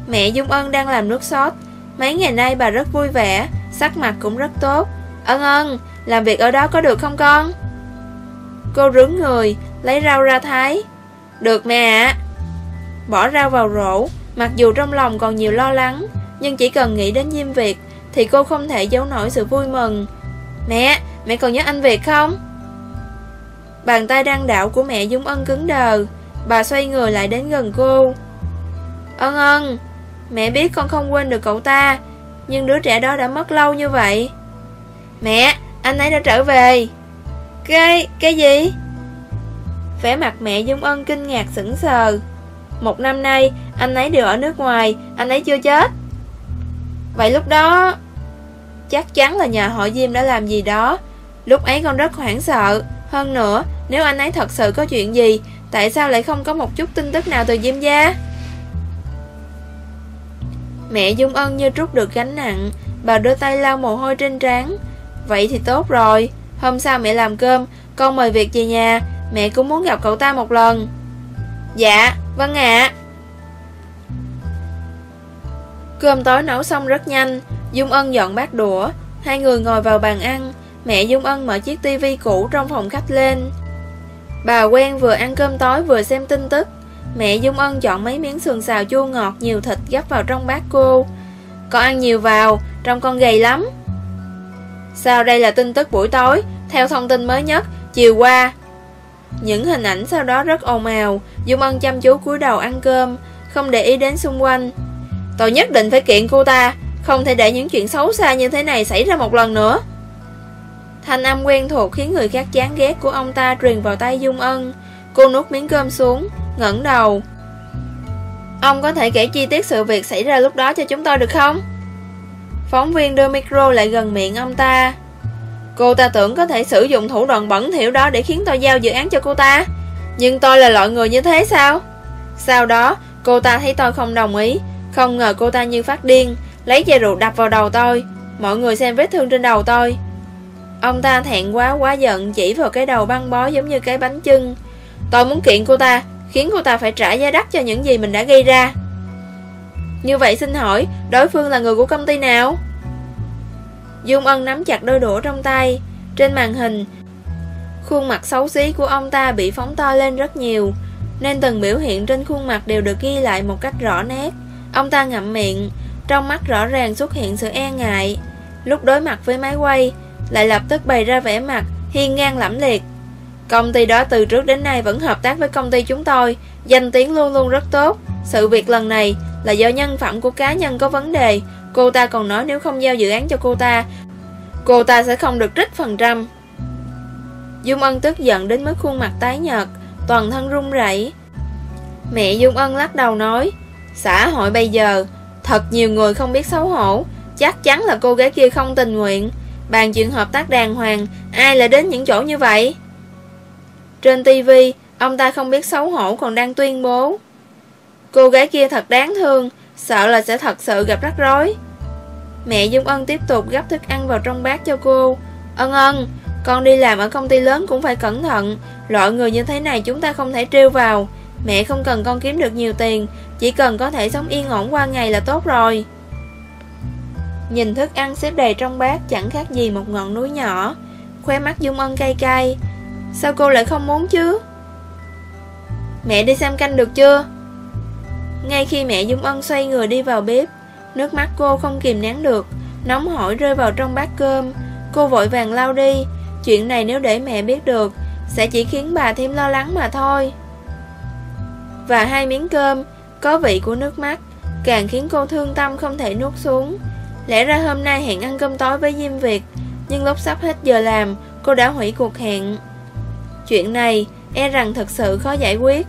Mẹ Dung Ân đang làm nước sốt. Mấy ngày nay bà rất vui vẻ Sắc mặt cũng rất tốt. Ân ân, làm việc ở đó có được không con? Cô rướng người Lấy rau ra thái. Được mẹ ạ. Bỏ rau vào rổ Mặc dù trong lòng còn nhiều lo lắng nhưng chỉ cần nghĩ đến Diêm Việt Thì cô không thể giấu nổi sự vui mừng. Mẹ, mẹ còn nhớ anh Việt không? Bàn tay đang đảo của mẹ Dung Ân cứng đờ. Bà xoay người lại đến gần cô. Ân ân Mẹ biết con không quên được cậu ta Nhưng đứa trẻ đó đã mất lâu như vậy. Mẹ, anh ấy đã trở về. Cái, cái gì? Vẻ mặt mẹ Dung Ân kinh ngạc sững sờ. Một năm nay, anh ấy đều ở nước ngoài Anh ấy chưa chết. Vậy lúc đó Chắc chắn là nhà họ Diêm đã làm gì đó. Lúc ấy con rất hoảng sợ. Hơn nữa nếu anh ấy thật sự có chuyện gì Tại sao lại không có một chút tin tức nào từ Diêm gia? Mẹ Dung Ân như trút được gánh nặng Bà đưa tay lau mồ hôi trên trán. Vậy thì tốt rồi Hôm sau mẹ làm cơm Con mời việc về nhà Mẹ cũng muốn gặp cậu ta một lần. Dạ, vâng ạ. Cơm tối nấu xong rất nhanh Dung Ân dọn bát đũa Hai người ngồi vào bàn ăn. Mẹ Dung Ân mở chiếc tivi cũ trong phòng khách lên. Bà quen vừa ăn cơm tối vừa xem tin tức. Mẹ Dung Ân chọn mấy miếng sườn xào chua ngọt nhiều thịt gấp vào trong bát cô Con ăn nhiều vào, trong con gầy lắm. Sao đây là tin tức buổi tối. Theo thông tin mới nhất, chiều qua Những hình ảnh sau đó rất ồn ào. Dung Ân chăm chú cúi đầu ăn cơm Không để ý đến xung quanh. Tôi nhất định phải kiện cô ta Không thể để những chuyện xấu xa như thế này xảy ra một lần nữa. Thanh âm quen thuộc khiến người khác chán ghét của ông ta truyền vào tay Dung Ân. Cô nuốt miếng cơm xuống, ngẩng đầu. Ông có thể kể chi tiết sự việc xảy ra lúc đó cho chúng tôi được không? Phóng viên đưa micro lại gần miệng ông ta. Cô ta tưởng có thể sử dụng thủ đoạn bẩn thỉu đó để khiến tôi giao dự án cho cô ta. Nhưng tôi là loại người như thế sao? Sau đó cô ta thấy tôi không đồng ý. Không ngờ cô ta như phát điên Lấy chai rượu đập vào đầu tôi. Mọi người xem vết thương trên đầu tôi. Ông ta thẹn quá quá giận, Chỉ vào cái đầu băng bó giống như cái bánh chưng. Tôi muốn kiện cô ta, Khiến cô ta phải trả giá đắt cho những gì mình đã gây ra. Như vậy xin hỏi, Đối phương là người của công ty nào? Dung Ân nắm chặt đôi đũa trong tay. Trên màn hình, Khuôn mặt xấu xí của ông ta bị phóng to lên rất nhiều, Nên từng biểu hiện trên khuôn mặt đều được ghi lại một cách rõ nét. Ông ta ngậm miệng, Trong mắt rõ ràng xuất hiện sự e ngại. Lúc đối mặt với máy quay lại lập tức bày ra vẻ mặt Hiên ngang lẫm liệt. Công ty đó từ trước đến nay vẫn hợp tác với công ty chúng tôi, Danh tiếng luôn luôn rất tốt. Sự việc lần này là do nhân phẩm của cá nhân có vấn đề. Cô ta còn nói nếu không giao dự án cho cô ta Cô ta sẽ không được trích phần trăm. Dung Ân tức giận đến mức khuôn mặt tái nhợt, Toàn thân run rẩy. Mẹ Dung Ân lắc đầu nói, Xã hội bây giờ, Thật nhiều người không biết xấu hổ, Chắc chắn là cô gái kia không tình nguyện. Bàn chuyện hợp tác đàng hoàng, Ai lại đến những chỗ như vậy? Trên tivi Ông ta không biết xấu hổ còn đang tuyên bố. Cô gái kia thật đáng thương, Sợ là sẽ thật sự gặp rắc rối. Mẹ Dung Ân tiếp tục gấp thức ăn vào trong bát cho cô. Ân ân, Con đi làm ở công ty lớn cũng phải cẩn thận. Loại người như thế này chúng ta không thể trêu vào. Mẹ không cần con kiếm được nhiều tiền, Chỉ cần có thể sống yên ổn qua ngày là tốt rồi. Nhìn thức ăn xếp đầy trong bát Chẳng khác gì một ngọn núi nhỏ. Khóe mắt Dung Ân cay cay. Sao cô lại không muốn chứ? Mẹ đi xem canh được chưa? Ngay khi mẹ Dung Ân xoay người đi vào bếp, Nước mắt cô không kìm nén được. Nóng hổi rơi vào trong bát cơm. Cô vội vàng lau đi. Chuyện này nếu để mẹ biết được, Sẽ chỉ khiến bà thêm lo lắng mà thôi. Và hai miếng cơm, Có vị của nước mắt, Càng khiến cô thương tâm không thể nuốt xuống. Lẽ ra hôm nay hẹn ăn cơm tối với Diêm Việt, Nhưng lúc sắp hết giờ làm, Cô đã hủy cuộc hẹn. Chuyện này e rằng thật sự khó giải quyết.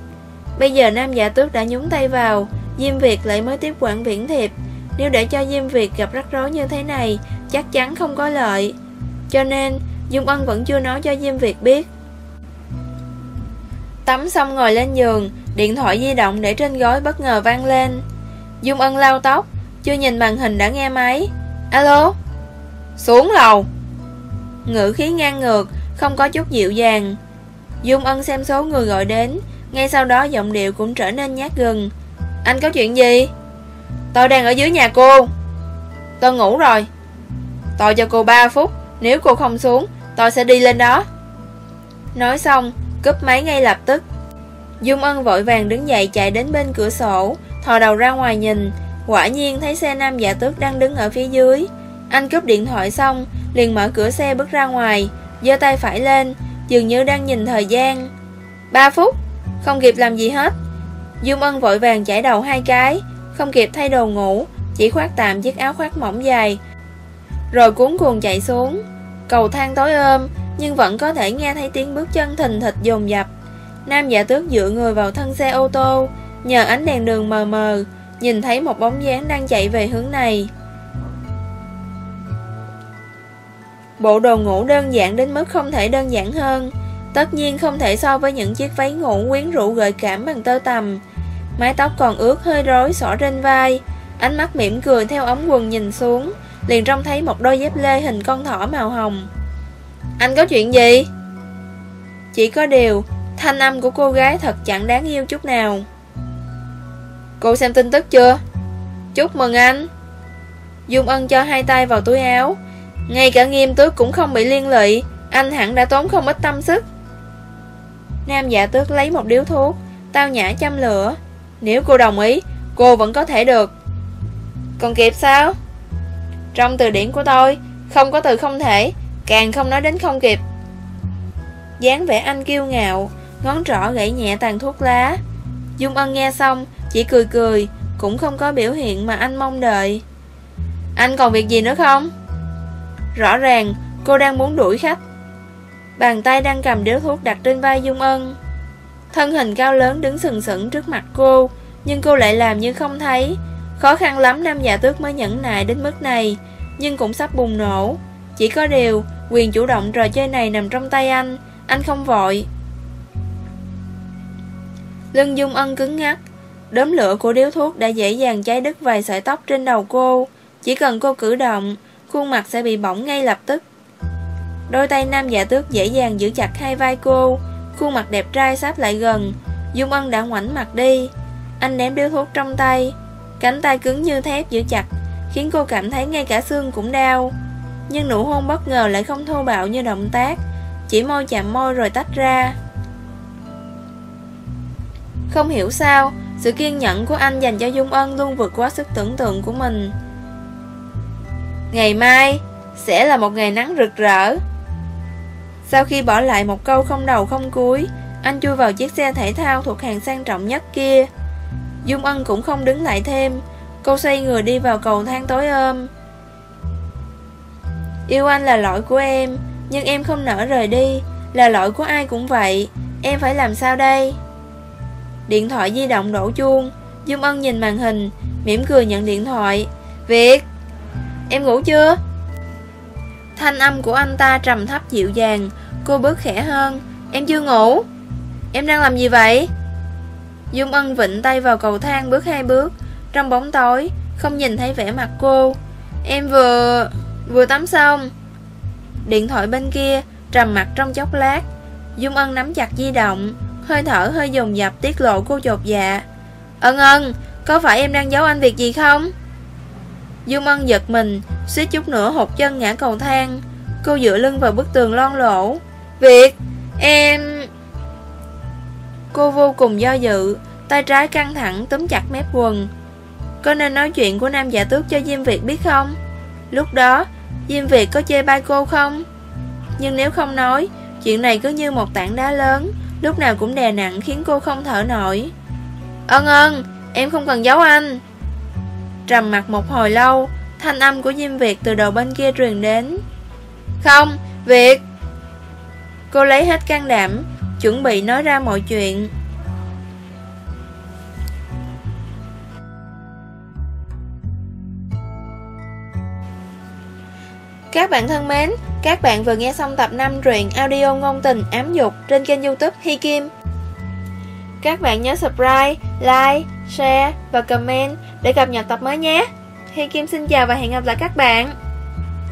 Bây giờ Nam Dạ Tước đã nhúng tay vào, Diêm Việt lại mới tiếp quản viễn thiệp. Nếu để cho Diêm Việt gặp rắc rối như thế này, Chắc chắn không có lợi. Cho nên, Dung Ân vẫn chưa nói cho Diêm Việt biết. Tắm xong ngồi lên giường, Điện thoại di động để trên gối bất ngờ vang lên. Dung Ân lau tóc. Chưa nhìn màn hình đã nghe máy. Alo? Xuống lầu. Ngữ khí ngang ngược, Không có chút dịu dàng. Dung Ân xem số người gọi đến, ngay sau đó giọng điệu cũng trở nên nhát gừng. Anh có chuyện gì? Tôi đang ở dưới nhà cô. Tôi ngủ rồi. Tôi cho cô 3 phút, Nếu cô không xuống, Tôi sẽ đi lên đó. Nói xong, Cúp máy ngay lập tức. Dung Ân vội vàng đứng dậy chạy đến bên cửa sổ, Thò đầu ra ngoài nhìn. Quả nhiên thấy xe nam giả tước đang đứng ở phía dưới. Anh cúp điện thoại xong, Liền mở cửa xe bước ra ngoài, giơ tay phải lên, Dường như đang nhìn thời gian. 3 phút, không kịp làm gì hết. Dung Ân vội vàng chải đầu hai cái, Không kịp thay đồ ngủ, Chỉ khoác tạm chiếc áo khoác mỏng dài. Rồi cuốn cuồng chạy xuống. Cầu thang tối ôm, Nhưng vẫn có thể nghe thấy tiếng bước chân thình thịch dồn dập. Nam giả tước dựa người vào thân xe ô tô, Nhờ ánh đèn đường mờ mờ Nhìn thấy một bóng dáng đang chạy về hướng này. Bộ đồ ngủ đơn giản đến mức không thể đơn giản hơn. Tất nhiên không thể so với những chiếc váy ngủ quyến rũ gợi cảm bằng tơ tầm Mái tóc còn ướt hơi rối, xỏ trên vai. Ánh mắt mỉm cười theo ống quần nhìn xuống, Liền trông thấy một đôi dép lê hình con thỏ màu hồng. Anh có chuyện gì? Chỉ có điều, Thanh âm của cô gái thật chẳng đáng yêu chút nào. Cô xem tin tức chưa? Chúc mừng anh. Dung Ân cho hai tay vào túi áo. Ngay cả nghiêm tước cũng không bị liên lụy. Anh hẳn đã tốn không ít tâm sức. Nam giả tước lấy một điếu thuốc. Tao nhã châm lửa. Nếu cô đồng ý, Cô vẫn có thể được. Còn kịp sao? Trong từ điển của tôi, Không có từ không thể. Càng không nói đến không kịp. Dáng vẻ anh kiêu ngạo, Ngón trỏ gãy nhẹ tàn thuốc lá. Dung Ân nghe xong chỉ cười cười, Cũng không có biểu hiện mà anh mong đợi. Anh còn việc gì nữa không? Rõ ràng, cô đang muốn đuổi khách. Bàn tay đang cầm điếu thuốc đặt trên vai Dung Ân. Thân hình cao lớn đứng sừng sững trước mặt cô, Nhưng cô lại làm như không thấy. Khó khăn lắm nam giả tước mới nhẫn nại đến mức này, Nhưng cũng sắp bùng nổ. Chỉ có điều, Quyền chủ động trò chơi này nằm trong tay anh Anh không vội. Lưng Dung Ân cứng ngắc Đốm lửa của điếu thuốc đã dễ dàng cháy đứt vài sợi tóc trên đầu cô. Chỉ cần cô cử động, Khuôn mặt sẽ bị bỏng ngay lập tức. Đôi tay nam giả tước dễ dàng giữ chặt hai vai cô. Khuôn mặt đẹp trai sắp lại gần. Dung Ân đã ngoảnh mặt đi. Anh ném điếu thuốc trong tay. Cánh tay cứng như thép giữ chặt, Khiến cô cảm thấy ngay cả xương cũng đau. Nhưng nụ hôn bất ngờ lại không thô bạo như động tác. Chỉ môi chạm môi rồi tách ra. Không hiểu sao sự kiên nhẫn của anh dành cho Dung Ân Luôn vượt quá sức tưởng tượng của mình. Ngày mai Sẽ là một ngày nắng rực rỡ. Sau khi bỏ lại một câu không đầu không cuối, Anh chui vào chiếc xe thể thao thuộc hàng sang trọng nhất kia. Dung Ân cũng không đứng lại thêm. Cô xoay người đi vào cầu thang tối ôm. Yêu anh là lỗi của em, Nhưng em không nỡ rời đi. Là lỗi của ai cũng vậy. Em phải làm sao đây? Điện thoại di động đổ chuông. Dung Ân nhìn màn hình, mỉm cười nhận điện thoại. Việt, Em ngủ chưa? Thanh âm của anh ta trầm thấp dịu dàng, Cô bước khẽ hơn. Em chưa ngủ. Em đang làm gì vậy? Dung Ân vịnh tay vào cầu thang bước hai bước. Trong bóng tối, Không nhìn thấy vẻ mặt cô. Em vừa... vừa tắm xong. Điện thoại bên kia Trầm mặt trong chốc lát. Dung Ân nắm chặt di động. Hơi thở, hơi dồn dập, tiết lộ cô chột dạ. Ân ân, Có phải em đang giấu anh việc gì không? Dung Ân giật mình, suýt chút nữa hụt chân ngã cầu thang. Cô dựa lưng vào bức tường lon lỗ việc, Em Cô vô cùng do dự, Tay trái căng thẳng túm chặt mép quần. Có nên nói chuyện của nam giả tước cho Diêm Việt biết không? Lúc đó, Diêm Việt có chê bai cô không? Nhưng nếu không nói, Chuyện này cứ như một tảng đá lớn. Lúc nào cũng đè nặng khiến cô không thở nổi. Ân ân Em không cần giấu anh. Trầm mặt một hồi lâu Thanh âm của Diêm Việt từ đầu bên kia truyền đến. Không, Việt. Cô lấy hết can đảm Chuẩn bị nói ra mọi chuyện. Các bạn thân mến, các bạn vừa nghe xong tập 5 truyện audio ngôn tình ám dục trên kênh youtube Hi Kim. Các bạn nhớ subscribe, like, share và comment để cập nhật tập mới nhé. Hi Kim xin chào và hẹn gặp lại các bạn.